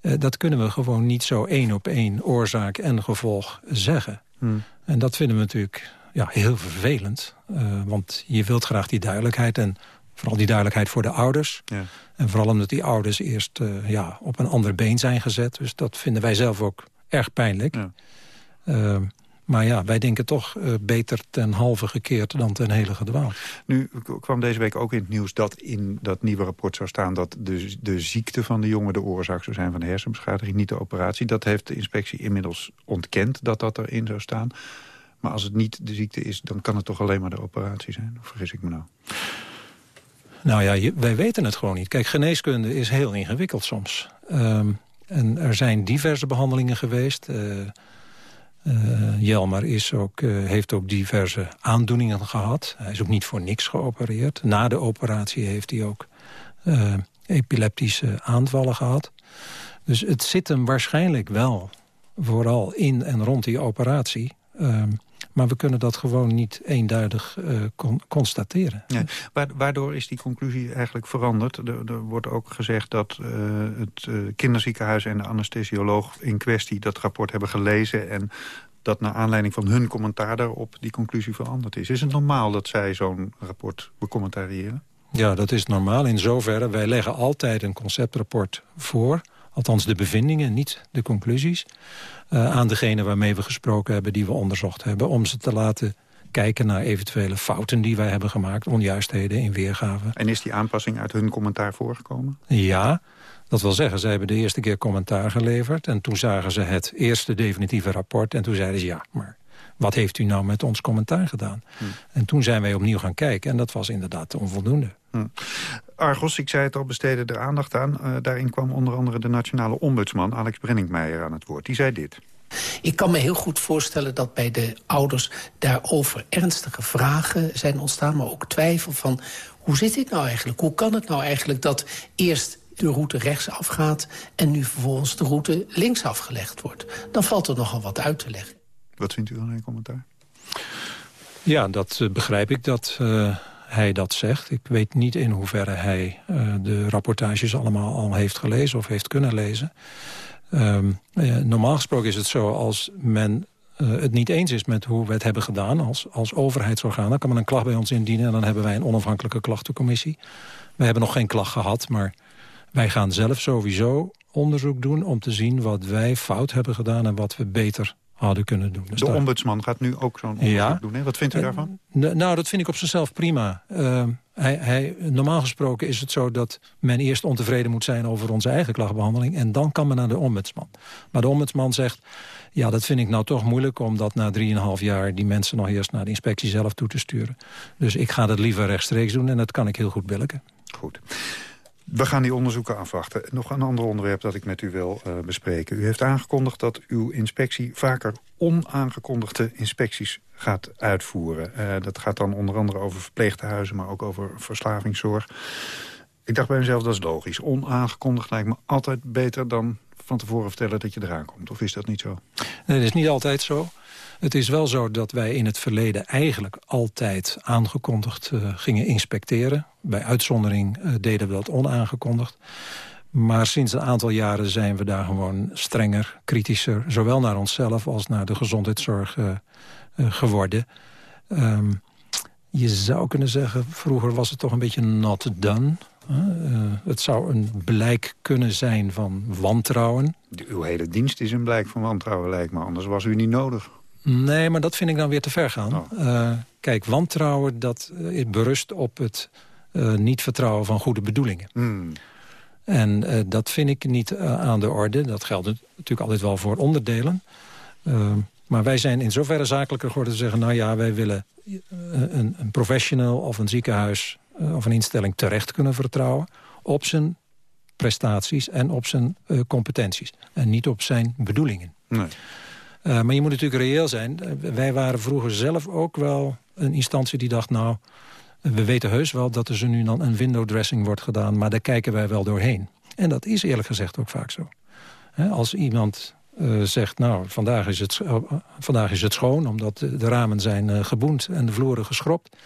uh, dat kunnen we gewoon niet zo één op één oorzaak en gevolg zeggen. Hmm. En dat vinden we natuurlijk ja, heel vervelend. Uh, want je wilt graag die duidelijkheid en vooral die duidelijkheid voor de ouders. Ja. En vooral omdat die ouders eerst ja, op een ander been zijn gezet. Dus dat vinden wij zelf ook erg pijnlijk. Ja. Uh, maar ja, wij denken toch uh, beter ten halve gekeerd dan ten hele gedwaald. Nu kwam deze week ook in het nieuws dat in dat nieuwe rapport zou staan... dat de, de ziekte van de jongen de oorzaak zou zijn van de hersenbeschadiging, niet de operatie. Dat heeft de inspectie inmiddels ontkend dat dat erin zou staan. Maar als het niet de ziekte is, dan kan het toch alleen maar de operatie zijn? Of vergis ik me nou? Nou ja, je, wij weten het gewoon niet. Kijk, geneeskunde is heel ingewikkeld soms. Um, en er zijn diverse behandelingen geweest... Uh, Uh, Jelmer is ook, uh, heeft ook diverse aandoeningen gehad. Hij is ook niet voor niks geopereerd. Na de operatie heeft hij ook uh, epileptische aanvallen gehad. Dus het zit hem waarschijnlijk wel vooral in en rond die operatie. Maar we kunnen dat gewoon niet eenduidig con constateren. Ja, waardoor is die conclusie eigenlijk veranderd? Er, er wordt ook gezegd dat het kinderziekenhuis en de anesthesioloog in kwestie... dat rapport hebben gelezen en dat naar aanleiding van hun commentaar daarop die conclusie veranderd is. Is het normaal dat zij zo'n rapport becommentariëren? Ja, dat is normaal in zoverre. Wij leggen altijd een conceptrapport voor. Althans de bevindingen, niet de conclusies. Uh, aan degene waarmee we gesproken hebben, die we onderzocht hebben. Om ze te laten kijken naar eventuele fouten die wij hebben gemaakt. Onjuistheden in weergave. En is die aanpassing uit hun commentaar voorgekomen? Ja, dat wil zeggen, ze hebben de eerste keer commentaar geleverd... en toen zagen ze het eerste definitieve rapport... en toen zeiden ze, ja, maar wat heeft u nou met ons commentaar gedaan? Hm. En toen zijn wij opnieuw gaan kijken en dat was inderdaad onvoldoende. Hm. Argos, ik zei het al, besteden er aandacht aan. Uh, daarin kwam onder andere de nationale ombudsman Alex Brenningmeijer aan het woord. Die zei dit. Ik kan me heel goed voorstellen dat bij de ouders daarover ernstige vragen zijn ontstaan... maar ook twijfel van, hoe zit dit nou eigenlijk? Hoe kan het nou eigenlijk dat eerst de route rechtsaf gaat... en nu vervolgens de route linksaf gelegd wordt. Dan valt er nogal wat uit te leggen. Wat vindt u dan een commentaar? Ja, dat uh, begrijp ik dat uh, hij dat zegt. Ik weet niet in hoeverre hij uh, de rapportages allemaal al heeft gelezen... of heeft kunnen lezen. Um, normaal gesproken is het zo als men eh, het niet eens is met hoe we het hebben gedaan als, als overheidsorgaan... dan kan men een klacht bij ons indienen en dan hebben wij een onafhankelijke klachtencommissie. We hebben nog geen klacht gehad, maar wij gaan zelf sowieso onderzoek doen... om te zien wat wij fout hebben gedaan en wat we beter hadden kunnen doen. Dus de daar- ombudsman gaat nu ook zo'n onderzoek Ja. doen. Hè? Wat vindt u daarvan? Nou, dat vind ik op zichzelf prima. Uh, hij, hij, normaal gesproken is het zo dat men eerst ontevreden moet zijn... over onze eigen klachtbehandeling en dan kan men naar de ombudsman. Maar de ombudsman zegt, ja, dat vind ik nou toch moeilijk... om dat na 3,5 jaar die mensen nog eerst naar de inspectie zelf toe te sturen. Dus ik ga dat liever rechtstreeks doen en dat kan ik heel goed billiken. Goed. We gaan die onderzoeken afwachten. Nog een ander onderwerp dat ik met u wil uh, bespreken. U heeft aangekondigd dat uw inspectie vaker onaangekondigde inspecties gaat uitvoeren. Uh, dat gaat dan onder andere over verpleegtehuizen, maar ook over verslavingszorg. Ik dacht bij mezelf, dat is logisch. Onaangekondigd lijkt me altijd beter dan van tevoren vertellen dat je eraan komt. Of is dat niet zo? Nee, dat is niet altijd zo. Het is wel zo dat wij in het verleden eigenlijk altijd aangekondigd uh, gingen inspecteren. Bij uitzondering uh, deden we dat onaangekondigd. Maar sinds een aantal jaren zijn we daar gewoon strenger, kritischer... zowel naar onszelf als naar de gezondheidszorg uh, geworden. Um, je zou kunnen zeggen, vroeger was het toch een beetje not done... Het zou een blijk kunnen zijn van wantrouwen. Uw hele dienst is een blijk van wantrouwen, lijkt me. Anders was u niet nodig. Nee, maar dat vind ik dan weer te ver gaan. Oh. Uh, kijk, wantrouwen dat uh, berust op het niet vertrouwen van goede bedoelingen. Mm. En dat vind ik niet aan de orde. Dat geldt natuurlijk altijd wel voor onderdelen. maar wij zijn in zoverre zakelijker geworden te zeggen... nou ja, wij willen een, een professional of een ziekenhuis of een instelling terecht kunnen vertrouwen... op zijn prestaties en op zijn competenties. En niet op zijn bedoelingen. Nee. Uh, maar je moet natuurlijk reëel zijn. wij waren vroeger zelf ook wel een instantie die dacht... nou, we weten heus wel dat er nu dan een window dressing wordt gedaan... maar daar kijken wij wel doorheen. En dat is eerlijk gezegd ook vaak zo. Als iemand zegt, nou, vandaag is, het, vandaag is het schoon... omdat de ramen zijn geboend en de vloeren geschropt...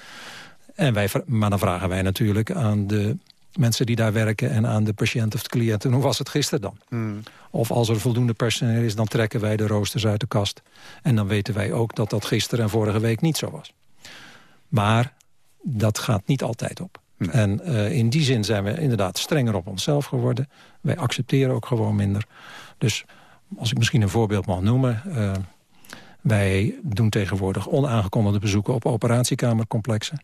En wij, maar dan vragen wij natuurlijk aan de mensen die daar werken... en aan de patiënt of de cliënten, hoe was het gisteren dan? Mm. Of als er voldoende personeel is, dan trekken wij de roosters uit de kast. En dan weten wij ook dat dat gisteren en vorige week niet zo was. Maar dat gaat niet altijd op. Nee. En uh, in die zin zijn we inderdaad strenger op onszelf geworden. Wij accepteren ook gewoon minder. Dus als ik misschien een voorbeeld mag noemen... Uh, wij doen tegenwoordig onaangekondigde bezoeken op operatiekamercomplexen.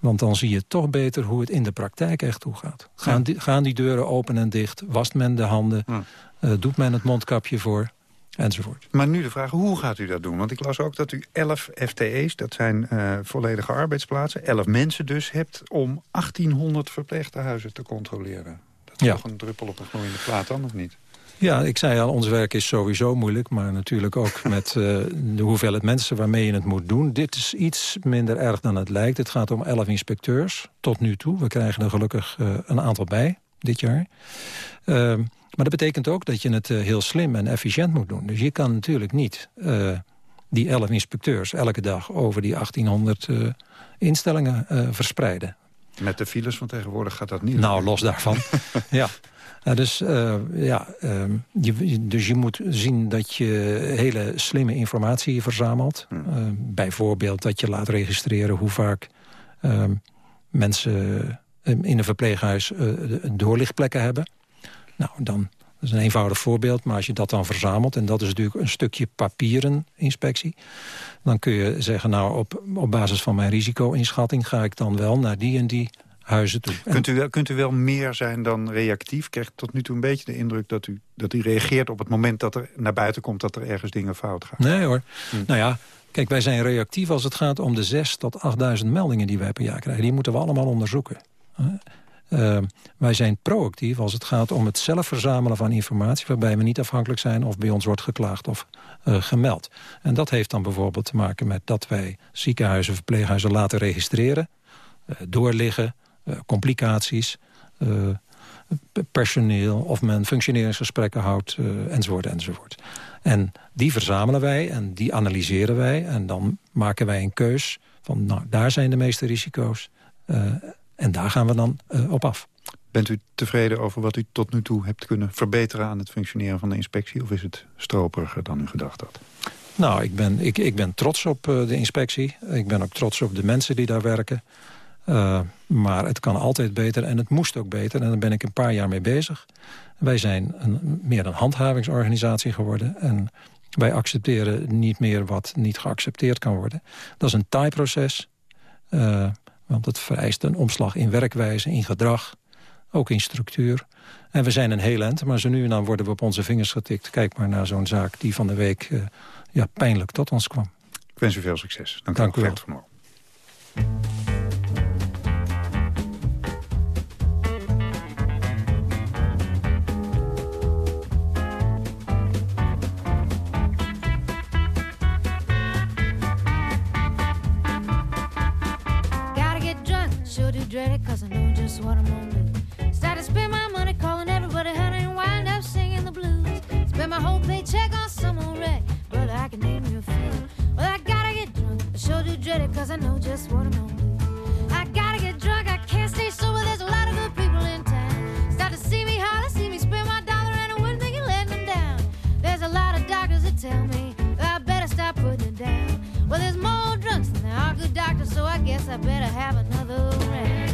Want dan zie je toch beter hoe het in de praktijk echt toe gaat. Gaan, Ja. die, gaan die deuren open en dicht? Wast men de handen? Ja. Uh, doet men het mondkapje voor? Enzovoort. Maar nu de vraag, hoe gaat u dat doen? Want ik las ook dat u 11 FTE's, dat zijn uh, volledige arbeidsplaatsen... 11 mensen dus hebt om 1800 verpleegtehuizen te controleren. Dat is Ja. toch een druppel op een gloeiende plaat dan, of niet? Ja, ik zei al, ons werk is sowieso moeilijk... maar natuurlijk ook met uh, de hoeveelheid mensen waarmee je het moet doen. Dit is iets minder erg dan het lijkt. Het gaat om 11 inspecteurs tot nu toe. We krijgen er gelukkig uh, een aantal bij dit jaar. Uh, maar dat betekent ook dat je het uh, heel slim en efficiënt moet doen. Dus je kan natuurlijk niet die 11 inspecteurs elke dag... over die 1800 uh, instellingen verspreiden. Met de files van tegenwoordig gaat dat niet. Nou, los daarvan. ja. Uh, dus, uh, ja, uh, je, dus je moet zien dat je hele slimme informatie verzamelt. Hmm. bijvoorbeeld dat je laat registreren hoe vaak mensen in een verpleeghuis doorlichtplekken hebben. Nou, dan dat is een eenvoudig voorbeeld, maar als je dat dan verzamelt... en dat is natuurlijk een stukje papieren inspectie... dan kun je zeggen, nou, op, op basis van mijn risico-inschatting... ga ik dan wel naar die en die huizen toe. Kunt u, wel, kunt u wel meer zijn dan reactief? Ik krijg tot nu toe een beetje de indruk dat u, dat u reageert... op het moment dat er naar buiten komt dat er ergens dingen fout gaan. Nee hoor. Hm. Nou ja, kijk, wij zijn reactief als het gaat om de 6 tot 8.000 meldingen die wij per jaar krijgen. Die moeten we allemaal onderzoeken. Uh, wij zijn proactief als het gaat om het zelf verzamelen van informatie... waarbij we niet afhankelijk zijn of bij ons wordt geklaagd of uh, gemeld. En dat heeft dan bijvoorbeeld te maken met dat wij ziekenhuizen, verpleeghuizen laten registreren... Uh, doorliggen, complicaties, personeel... of men functioneringsgesprekken houdt, enzovoort, enzovoort. En die verzamelen wij en die analyseren wij... en dan maken wij een keus van, nou, daar zijn de meeste risico's... En daar gaan we dan uh, op af. Bent u tevreden over wat u tot nu toe hebt kunnen verbeteren... aan het functioneren van de inspectie? Of is het stroperiger dan u gedacht had? Nou, ik ben, ik, ik ben trots op uh, de inspectie. Ik ben ook trots op de mensen die daar werken. Uh, maar het kan altijd beter en het moest ook beter. En daar ben ik een paar jaar mee bezig. Wij zijn een, meer een handhavingsorganisatie geworden. En wij accepteren niet meer wat niet geaccepteerd kan worden. Dat is een taai proces. Uh, want het vereist een omslag in werkwijze, in gedrag. Ook in structuur. En we zijn een heel eind, maar zo nu en dan worden we op onze vingers getikt. Kijk maar naar zo'n zaak die van de week uh, ja, pijnlijk tot ons kwam. Ik wens u veel succes. Dank, Dank u wel. Just what I'm gonna do. Start to spend my money calling everybody honey and wind up singing the blues. Spend my whole paycheck on some old wreck, brother I can name you a few. Well I gotta get drunk, I sure do dread it cause I know just what I'm gonna do. I gotta get drunk, I can't stay sober, there's a lot of good people in town. Start to see me holler, see me spend my dollar and I wouldn't think of letting them down. There's a lot of doctors that tell me I better stop putting it down. Well there's more drunks than there are good doctors, so I guess I better have another round.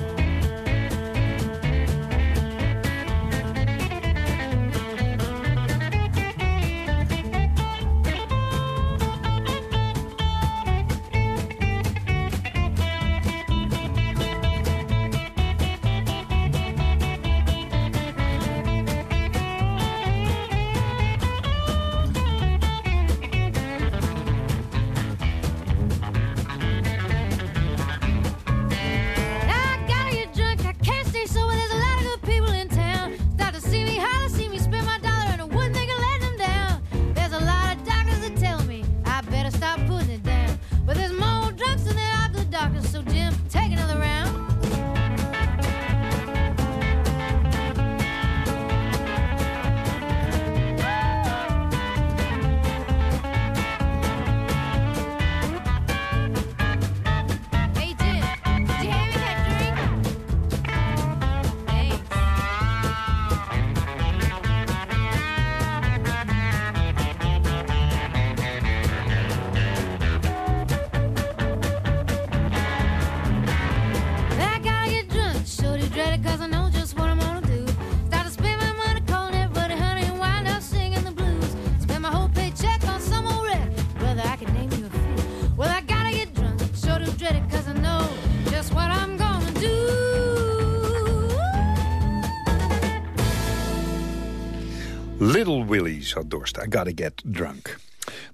Willy's had dorst. I gotta get drunk.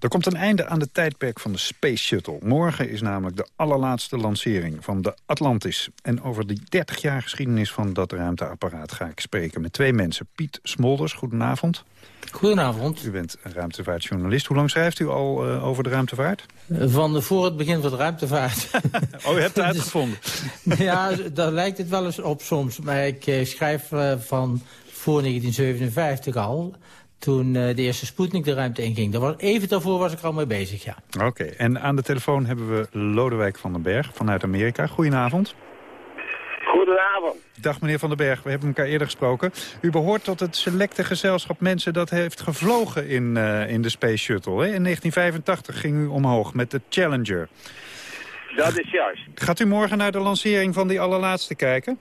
Er komt een einde aan de tijdperk van de Space Shuttle. Morgen is namelijk de allerlaatste lancering van de Atlantis. En over die 30 jaar geschiedenis van dat ruimteapparaat ga ik spreken met twee mensen. Piet Smolders, goedenavond. Goedenavond. U bent een ruimtevaartjournalist. Hoe lang schrijft u al uh, over de ruimtevaart? Van voor het begin van de ruimtevaart. oh, u hebt het uitgevonden? ja, daar lijkt het wel eens op soms. Maar ik uh, schrijf uh, van voor 1957 al toen uh, de eerste Sputnik de ruimte inging. Was, even daarvoor was ik er al mee bezig, ja. Oké, okay. en aan de telefoon hebben we Lodewijk van den Berg vanuit Amerika. Goedenavond. Goedenavond. Dag meneer Van den Berg, we hebben elkaar eerder gesproken. U behoort tot het selecte gezelschap mensen dat heeft gevlogen in, uh, in de Space Shuttle. Hè? In 1985 ging u omhoog met de Challenger. Dat is juist. Gaat u morgen naar de lancering van die allerlaatste kijken?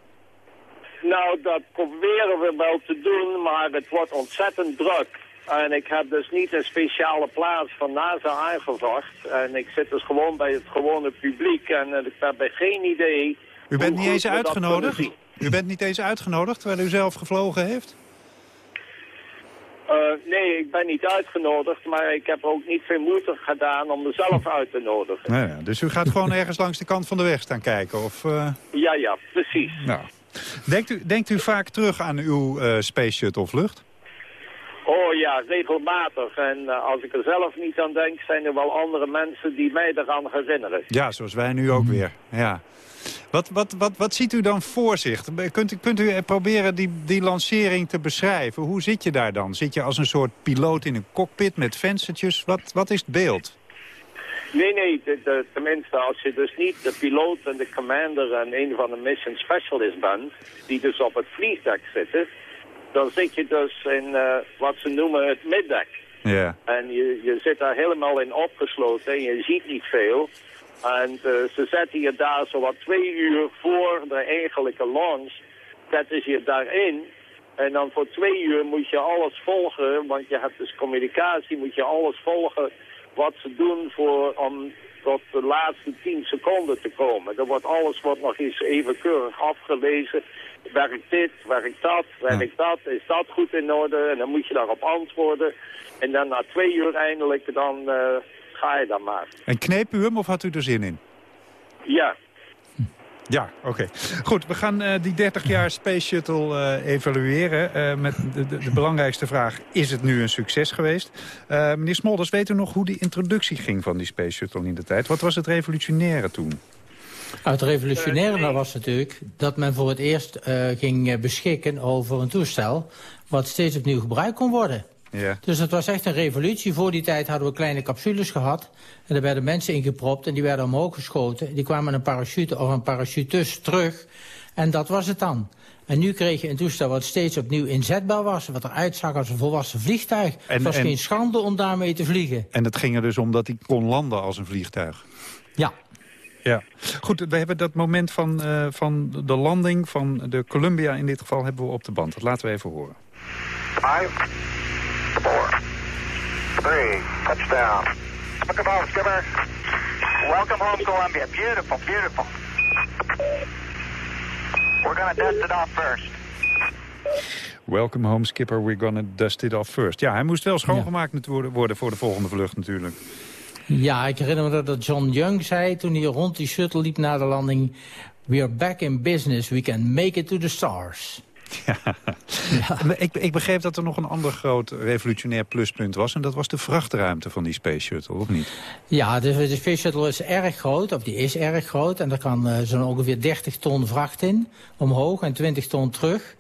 Nou, dat proberen we wel te doen, maar het wordt ontzettend druk. En ik heb dus niet een speciale plaats van NASA aangevraagd. En ik zit dus gewoon bij het gewone publiek en ik heb geen idee... U bent niet eens uitgenodigd? U bent niet eens uitgenodigd, terwijl u zelf gevlogen heeft? Uh, nee, ik ben niet uitgenodigd, maar ik heb ook niet veel moeite gedaan om mezelf uit te nodigen. Nou ja, dus u gaat gewoon ergens langs de kant van de weg staan kijken? Of, uh... Ja, ja, precies. Nou. Denkt u, denkt u vaak terug aan uw uh, Space Shuttle vlucht? Oh ja, regelmatig. En uh, als ik er zelf niet aan denk, zijn er wel andere mensen die mij eraan herinneren. Ja, zoals wij nu ook weer. Ja. Wat, wat, wat, wat ziet u dan voor zich? Kunt u, kunt u proberen die, die lancering te beschrijven? Hoe zit je daar dan? Zit je als een soort piloot in een cockpit met venstertjes? Wat, wat is het beeld? Nee, nee, de, de, tenminste als je dus niet de piloot en de commander en een van de mission specialists bent, die dus op het vliegdek zitten, dan zit je dus in uh, wat ze noemen het middek. Ja. En je, je zit daar helemaal in opgesloten en je ziet niet veel. En eh, ze zetten je daar zo wat twee uur voor de eigenlijke launch, zetten ze je daarin. En dan voor twee uur moet je alles volgen, want je hebt dus communicatie, moet je alles volgen wat ze doen voor, om tot de laatste tien seconden te komen. Er wordt alles wordt nog eens even keurig afgelezen. Werkt dit, werkt dat, werkt dat, is dat goed in orde? En dan moet je daarop antwoorden. En dan na twee uur eindelijk, dan eh, ga je dan maar. En kneep u hem of had u er zin in? Ja, Ja, oké. Goed, we gaan eh, die 30 jaar Space Shuttle eh, evalueren. eh, met de, de, de belangrijkste vraag, is het nu een succes geweest? Meneer Smolders, weet u nog hoe die introductie ging van die Space Shuttle in de tijd? Wat was het revolutionaire toen? Nou, het revolutionaire nou was natuurlijk dat men voor het eerst ging beschikken over een toestel... wat steeds opnieuw gebruikt kon worden. Ja. Dus dat was echt een revolutie. Voor die tijd hadden we kleine capsules gehad. En daar werden mensen ingepropt en die werden omhoog geschoten. Die kwamen met een parachute of een parachutus terug. En dat was het dan. En nu kreeg je een toestel wat steeds opnieuw inzetbaar was. Wat eruit zag als een volwassen vliegtuig. het was en- geen schande om daarmee te vliegen. En het ging er dus om dat hij kon landen als een vliegtuig. Ja. Ja, goed, we hebben dat moment van, eh, van de landing van de Columbia in dit geval hebben we op de band. Dat laten we even horen. Five, four, three, touchdown. Welcome home, skipper. Welcome home, Columbia. Beautiful, beautiful. We're gonna dust it off first. Welcome home, skipper. We're gonna dust it off first. Ja, hij moest wel schoongemaakt moeten worden, worden voor de volgende vlucht natuurlijk. Ja, ik herinner me dat John Young zei toen hij rond die shuttle liep na de landing... We are back in business. We can make it to the stars. Maar Ik, ik begreep dat er nog een ander groot revolutionair pluspunt was... en dat was de vrachtruimte van die Space Shuttle, of niet? Ja, de, de Space Shuttle is erg groot, of die is erg groot. En daar kan eh, zo'n ongeveer 30 ton vracht in, omhoog, en 20 ton terug.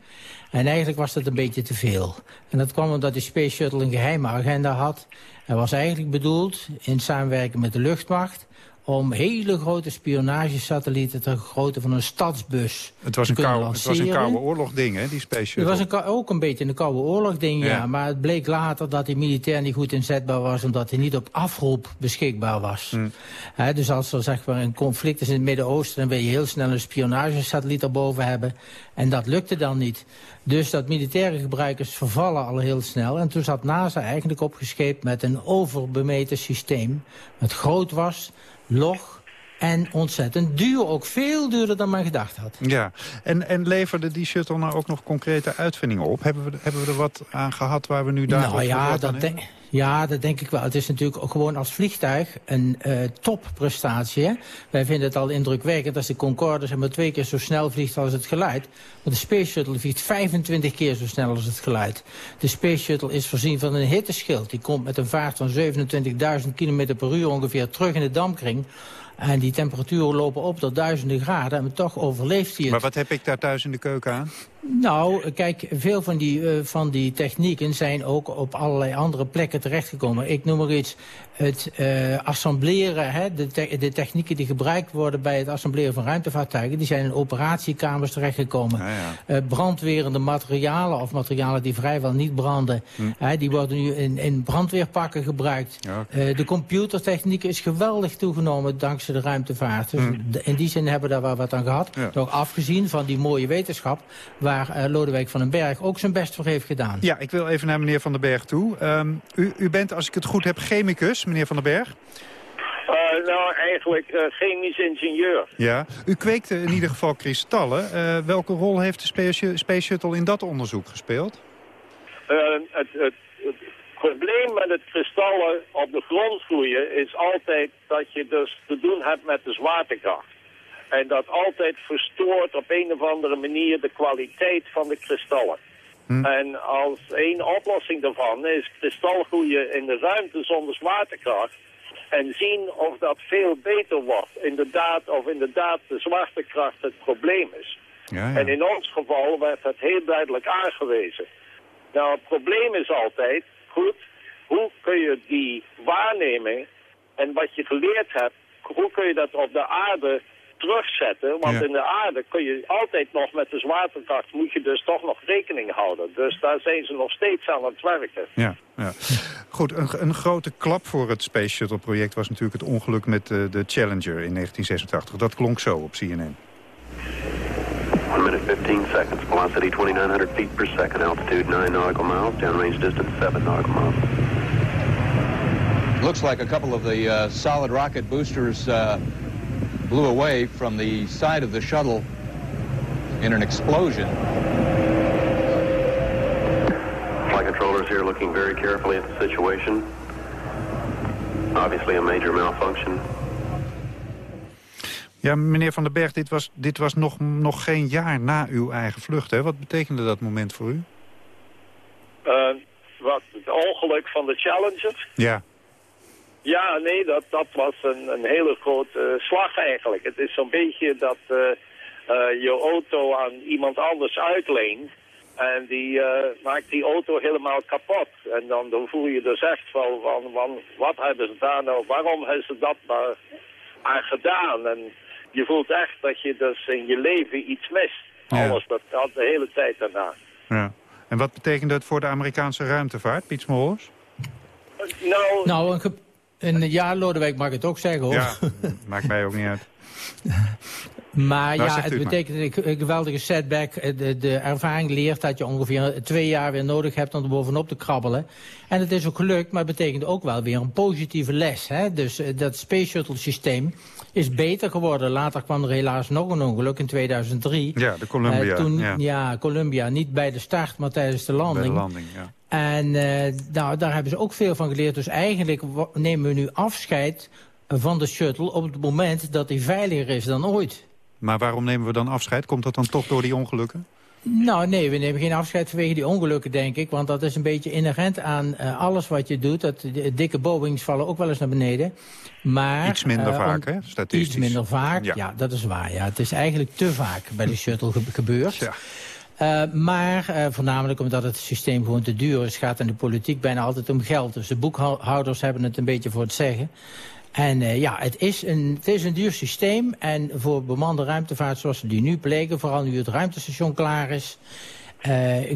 En eigenlijk was dat een beetje te veel. En dat kwam omdat de Space Shuttle een geheime agenda had. En was eigenlijk bedoeld, in samenwerking met de luchtmacht... om hele grote spionagesatellieten ter grootte van een stadsbus Het was een, kunnen koude, het was een koude oorlog ding, hè, die Space Het was een, ook een beetje een koude oorlog ding, ja. Ja. Maar het bleek later dat hij militair niet goed inzetbaar was... omdat hij niet op afroep beschikbaar was. Hm. Hè, dus als er zeg maar, een conflict is in het Midden-Oosten... dan wil je heel snel een spionagesatelliet erboven hebben. En dat lukte dan niet. Dus dat militaire gebruikers vervallen al heel snel. En toen zat NASA eigenlijk opgescheept met een overbemeten systeem... wat groot was, Loch en ontzettend duur. Ook veel duurder dan men gedacht had. Ja, en, en leverde die shuttle nou ook nog concrete uitvindingen op? Hebben we, hebben we er wat aan gehad waar we nu dagelijks Nou ja dat, denk- ja, dat denk ik wel. Het is natuurlijk ook gewoon als vliegtuig een eh, topprestatie. Hè? Wij vinden het al indrukwekkend als de Concorde zeg maar, twee keer zo snel vliegt als het geluid. Maar de Space Shuttle vliegt 25 keer zo snel als het geluid. De Space Shuttle is voorzien van een hitteschild. Die komt met een vaart van 27.000 km per uur ongeveer terug in de dampkring. En die temperaturen lopen op tot duizenden graden. En toch overleeft hij het. Maar wat heb ik daar thuis in de keuken aan? Nou, kijk, veel van die, eh, van die technieken zijn ook op allerlei andere plekken terechtgekomen. Ik noem maar iets, het eh, assembleren, hè, de, te- de technieken die gebruikt worden bij het assembleren van ruimtevaartuigen, die zijn in operatiekamers terechtgekomen. Eh, brandwerende materialen of materialen die vrijwel niet branden, hè, die worden nu in, in brandweerpakken gebruikt. De computertechniek is geweldig toegenomen dankzij de ruimtevaart. Dus de- in die zin hebben we daar wel wat aan gehad. Toch afgezien van die mooie wetenschap, waar eh, Lodewijk van den Berg ook zijn best voor heeft gedaan. Ja, ik wil even naar meneer Van den Berg toe. Ehm, u, u bent, als ik het goed heb, chemicus, meneer Van den Berg. Eh, nou, eigenlijk eh, chemisch ingenieur. Ja. U kweekte in ieder geval kristallen. Eh, welke rol heeft de Space, Space Shuttle in dat onderzoek gespeeld? Eh, het, het, het probleem met het kristallen op de grond groeien is altijd dat je dus te doen hebt met de zwaartekracht. En dat altijd verstoort op een of andere manier de kwaliteit van de kristallen. En als één oplossing daarvan is kristalgroeien in de ruimte zonder zwaartekracht. En zien of dat veel beter wordt. Inderdaad, of inderdaad de zwaartekracht het probleem is. Ja, En in ons geval werd dat heel duidelijk aangewezen. Nou, het probleem is altijd, goed, hoe kun je die waarneming en wat je geleerd hebt, hoe kun je dat op de aarde terugzetten? Want Ja. in de aarde kun je altijd nog met de zwaartekracht, moet je dus toch nog rekening houden. Dus daar zijn ze nog steeds aan het werken. Ja, ja. Goed. Een, een grote klap voor het Space Shuttle-project... was natuurlijk het ongeluk met de, de Challenger in 1986. Dat klonk zo op CNN. 1 minute 15 seconds. Velocity 2900 feet per second. Altitude 9 nautical miles. Downrange distance 7 nautical miles. Looks like a couple of the uh, solid rocket boosters uh, blew away from the side of the shuttle in an explosion. Flight controllers here looking very carefully at the situation. Obviously a major malfunction. Ja, meneer Van den Berg, dit was, dit was nog, nog geen jaar na uw eigen vlucht. Hè? Wat betekende dat moment voor u? Eh, wat, het ongeluk van de Challenger? Ja. Ja, nee, dat, dat was een, een hele grote eh, slag eigenlijk. Het is zo'n beetje dat eh, eh, je auto aan iemand anders uitleent. En die maakt die auto helemaal kapot. En dan, dan voel je dus echt wel van, van wat hebben ze daar nou, waarom hebben ze dat maar aan gedaan? En je voelt echt dat je dus in je leven iets mist. Ja. Alles, dat, dat de hele tijd daarna. ja. En wat betekende het voor de Amerikaanse ruimtevaart, Piet Smollers? Nou, Nou, een, een ja, Lodewijk mag het ook zeggen, hoor. Ja, maakt mij ook niet uit. Maar Nou, ja, het betekent een, geweldige setback. Eh, De, de ervaring leert dat je ongeveer twee jaar weer nodig hebt om er bovenop te krabbelen. En het is ook gelukt, maar het betekent ook wel weer een positieve les. Hè? Dus eh, dat Space Shuttle systeem is beter geworden. Later kwam er helaas nog een ongeluk in 2003. Ja, de Columbia, Eh, toen, ja. ja. Columbia. Niet bij de start, maar tijdens de landing. Bij de landing, ja. En eh, nou, daar hebben ze ook veel van geleerd. Dus eigenlijk nemen we nu afscheid van de shuttle op het moment dat die veiliger is dan ooit. Maar waarom nemen we dan afscheid? Komt dat dan toch door die ongelukken? Nou, nee, we nemen geen afscheid vanwege die ongelukken, denk ik. Want dat is een beetje inherent aan eh, alles wat je doet. Dat, de dikke Boeings vallen ook wel eens naar beneden. Maar, Iets minder eh, vaak, hè, statistisch. Iets minder vaak, Ja. ja. dat is waar. Ja. Het is eigenlijk te vaak bij de shuttle ge- gebeurd. Eh, maar eh, voornamelijk omdat het systeem gewoon te duur is... gaat in de politiek bijna altijd om geld. Dus de boekhouders hebben het een beetje voor het zeggen. En eh, ja, het is, een, het is een duur systeem. En voor bemande ruimtevaart zoals we die nu plegen... vooral nu het ruimtestation klaar is...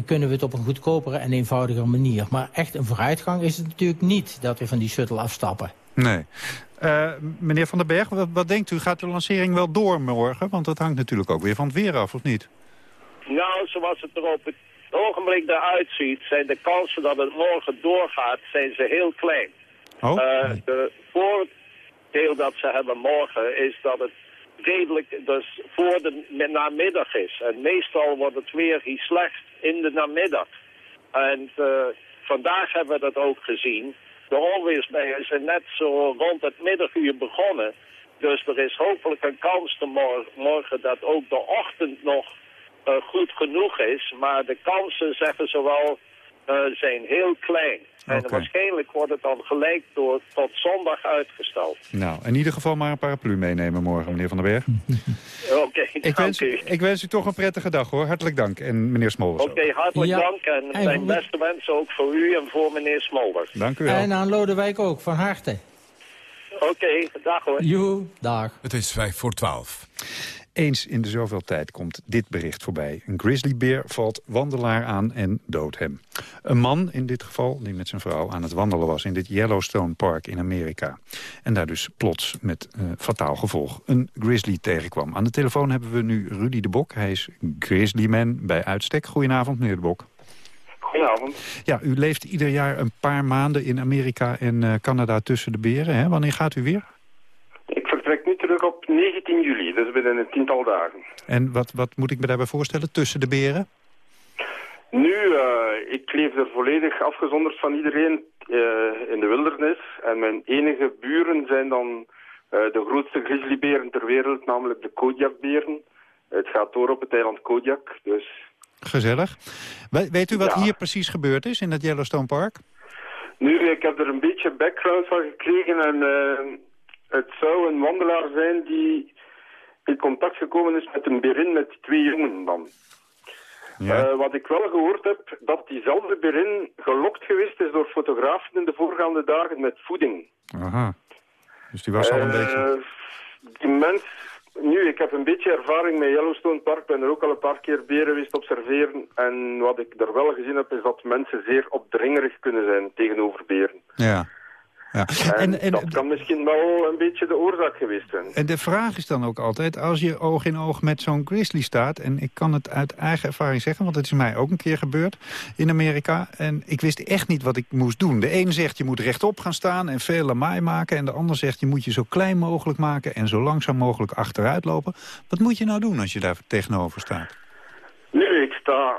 kunnen we het op een goedkopere en eenvoudigere manier. Maar echt een vooruitgang is het natuurlijk niet... dat we van die shuttle afstappen. Nee. Meneer Van den Berg, wat, wat denkt u? Gaat de lancering wel door morgen? Want dat hangt natuurlijk ook weer van het weer af, of niet? Nou, zoals het er op het ogenblik eruit ziet, zijn de kansen dat het morgen doorgaat, zijn ze heel klein. Oh? Eh, de voordeel dat ze hebben morgen is dat het redelijk dus voor de namiddag is. En meestal wordt het weer hier slecht in de namiddag. En eh, vandaag hebben we dat ook gezien. De onweersbuien zijn net zo rond het middaguur begonnen. Dus er is hopelijk een kans te morgen dat ook de ochtend nog goed genoeg is. Maar de kansen, zeggen ze wel, eh, zijn heel klein. En waarschijnlijk wordt het dan gelijk door, tot zondag uitgesteld. Nou, in ieder geval maar een paraplu meenemen morgen, meneer Van den Berg. Oké, Ik dank wens, u. ik wens u toch een prettige dag, hoor. Hartelijk dank. En meneer Smollers ook. Oké, hartelijk Ja. dank en mijn beste wensen ook voor u en voor meneer Smolders. Dank u wel. En aan Lodewijk ook, van harte. Oké, dag hoor. Joe, dag. Het is vijf voor twaalf. Eens in de zoveel tijd komt dit bericht voorbij. Een grizzlybeer valt wandelaar aan en doodt hem. Een man in dit geval, die met zijn vrouw aan het wandelen was... in dit Yellowstone Park in Amerika. En daar dus plots met eh, fataal gevolg een grizzly tegenkwam. Aan de telefoon hebben we nu Rudy de Bok. Hij is grizzlyman bij uitstek. Goedenavond, meneer de Bok. Goedenavond. Ja, u leeft ieder jaar een paar maanden in Amerika en eh, Canada tussen de beren. Hè? Wanneer gaat u weer? Ik vertrek nu terug op 19 juli, dus binnen een tiental dagen. En wat, wat moet ik me daarbij voorstellen? Tussen de beren? Nu, eh, ik leef er volledig afgezonderd van iedereen eh, in de wildernis. En mijn enige buren zijn dan eh, de grootste grizzlyberen ter wereld, namelijk de Kodiakberen. Het gaat door op het eiland Kodiak, dus... Gezellig. We- weet u wat Ja. hier precies gebeurd is in het Yellowstone Park? Nu, ik heb er een beetje background van gekregen en het zou een wandelaar zijn die in contact gekomen is met een berin met twee jongen dan. Eh, wat ik wel gehoord heb, dat diezelfde berin gelokt geweest is door fotografen in de voorgaande dagen met voeding. Aha. Dus die was al een Eh, beetje... Die mens... Nu, ik heb een beetje ervaring met Yellowstone Park. ben er ook al een paar keer beren geweest observeren. En wat ik er wel gezien heb, is dat mensen zeer opdringerig kunnen zijn tegenover beren. Ja. Ja. En, dat kan misschien wel een beetje de oorzaak geweest zijn. En de vraag is dan ook altijd, als je oog in oog met zo'n grizzly staat... en ik kan het uit eigen ervaring zeggen, want het is mij ook een keer gebeurd in Amerika... en ik wist echt niet wat ik moest doen. De een zegt je moet rechtop gaan staan en veel lawaai maken... en de ander zegt je moet je zo klein mogelijk maken... en zo langzaam mogelijk achteruit lopen. Wat moet je nou doen als je daar tegenover staat? Nu, ik sta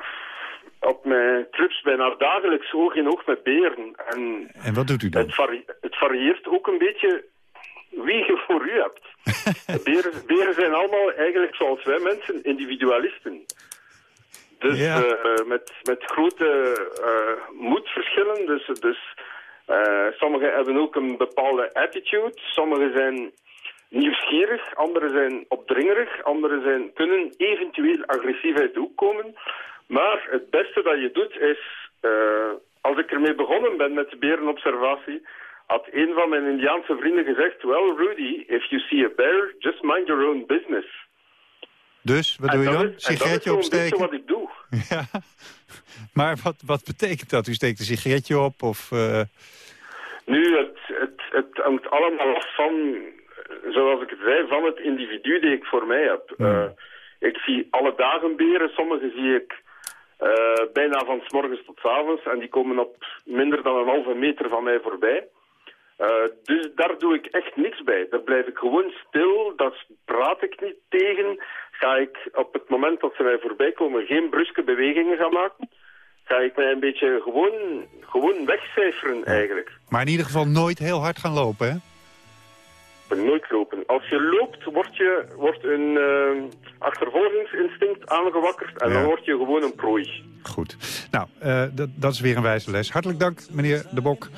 op mijn trips bijna dagelijks oog in oog met beren. En, En wat doet u dan? Het, het varieert ook een beetje wie je voor u hebt. beren, beren zijn allemaal eigenlijk zoals wij mensen, individualisten. Dus Ja. eh, met, met grote eh, moedverschillen. Dus, dus eh, sommigen hebben ook een bepaalde attitude. Sommigen zijn nieuwsgierig, anderen zijn opdringerig, anderen zijn, kunnen eventueel agressief uit de hoek komen. Maar het beste dat je doet is, eh, als ik ermee begonnen ben met de berenobservatie, had een van mijn Indiaanse vrienden gezegd, well Rudy, if you see a bear, just mind your own business. Dus, wat doe je dan? is- en dat is Sigaretje opsteken? wat ik doe. Ja. Maar wat, wat betekent dat? U steekt een sigaretje op of... eh, Nu, het, het, het hangt allemaal af van, zoals ik het zei, van het individu die ik voor mij heb. Eh, ik zie alle dagen beren, sommige zie ik eh, bijna van s morgens tot s avonds en die komen op minder dan een halve meter van mij voorbij. Eh, dus daar doe ik echt niks bij. Daar blijf ik gewoon stil, daar praat ik niet tegen. Ga ik op het moment dat ze mij voorbij komen geen bruske bewegingen gaan maken. Ga ik mij een beetje gewoon, gewoon wegcijferen eigenlijk. maar in ieder geval nooit heel hard gaan lopen, hè? Nooit lopen. Als je loopt, wordt, je, wordt een eh, achtervolgingsinstinct aangewakkerd en Ja. dan word je gewoon een prooi. Goed. Nou, eh, dat, dat is weer een wijze les. Hartelijk dank, meneer De Bok.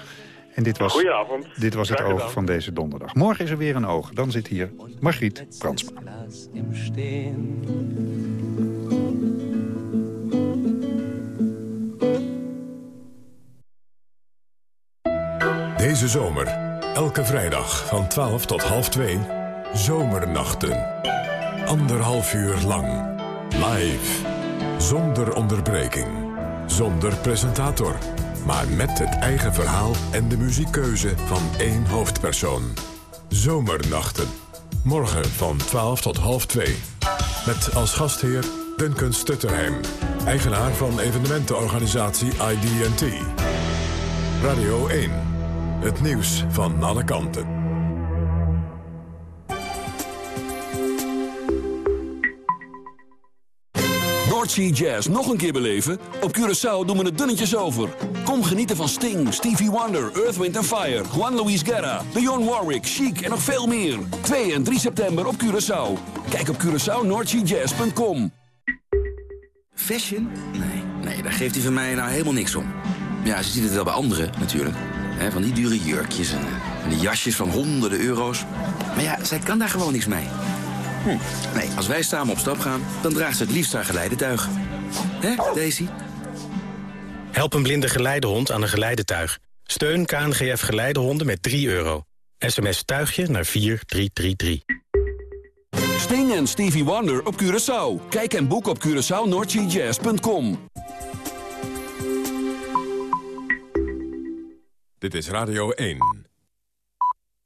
En dit was, Goedenavond. dit was het oog van deze donderdag. Morgen is er weer een oog. Dan zit hier Margriet Stehen. Deze zomer, elke vrijdag van 12 tot half 2, Zomernachten. Anderhalf uur lang, live, zonder onderbreking, zonder presentator... maar met het eigen verhaal en de muziekkeuze van één hoofdpersoon. Zomernachten, morgen van 12 tot half 2. Met als gastheer Duncan Stutterheim, eigenaar van evenementenorganisatie ID&T. Radio 1. Het nieuws van alle kanten. Noordsea Jazz nog een keer beleven? Op Curaçao doen we het dunnetjes over. Kom genieten van Sting, Stevie Wonder, Earth, Wind Fire... Juan Luis Guerra, Dionne Warwick, Chic en nog veel meer. 2 en 3 september op Curaçao. Kijk op CuraçaoNoordseaJazz.com. Fashion? Nee, nee, daar geeft hij van mij nou helemaal niks om. Ja, ze ziet het wel bij anderen natuurlijk. Hè, van die dure jurkjes en, eh, en die jasjes van honderden euro's. Maar ja, zij kan daar gewoon niks mee. Hm. Nee, als wij samen op stap gaan, dan draagt ze het liefst haar geleidetuig. Hè, Daisy? Help een blinde geleidehond aan een geleidetuig. Steun KNGF Geleidehonden met 3 euro. SMS tuigje naar 4333. Sting en Stevie Wonder op Curaçao. Kijk en boek op CuraçaoNoordseaJazz.com. Dit is Radio 1.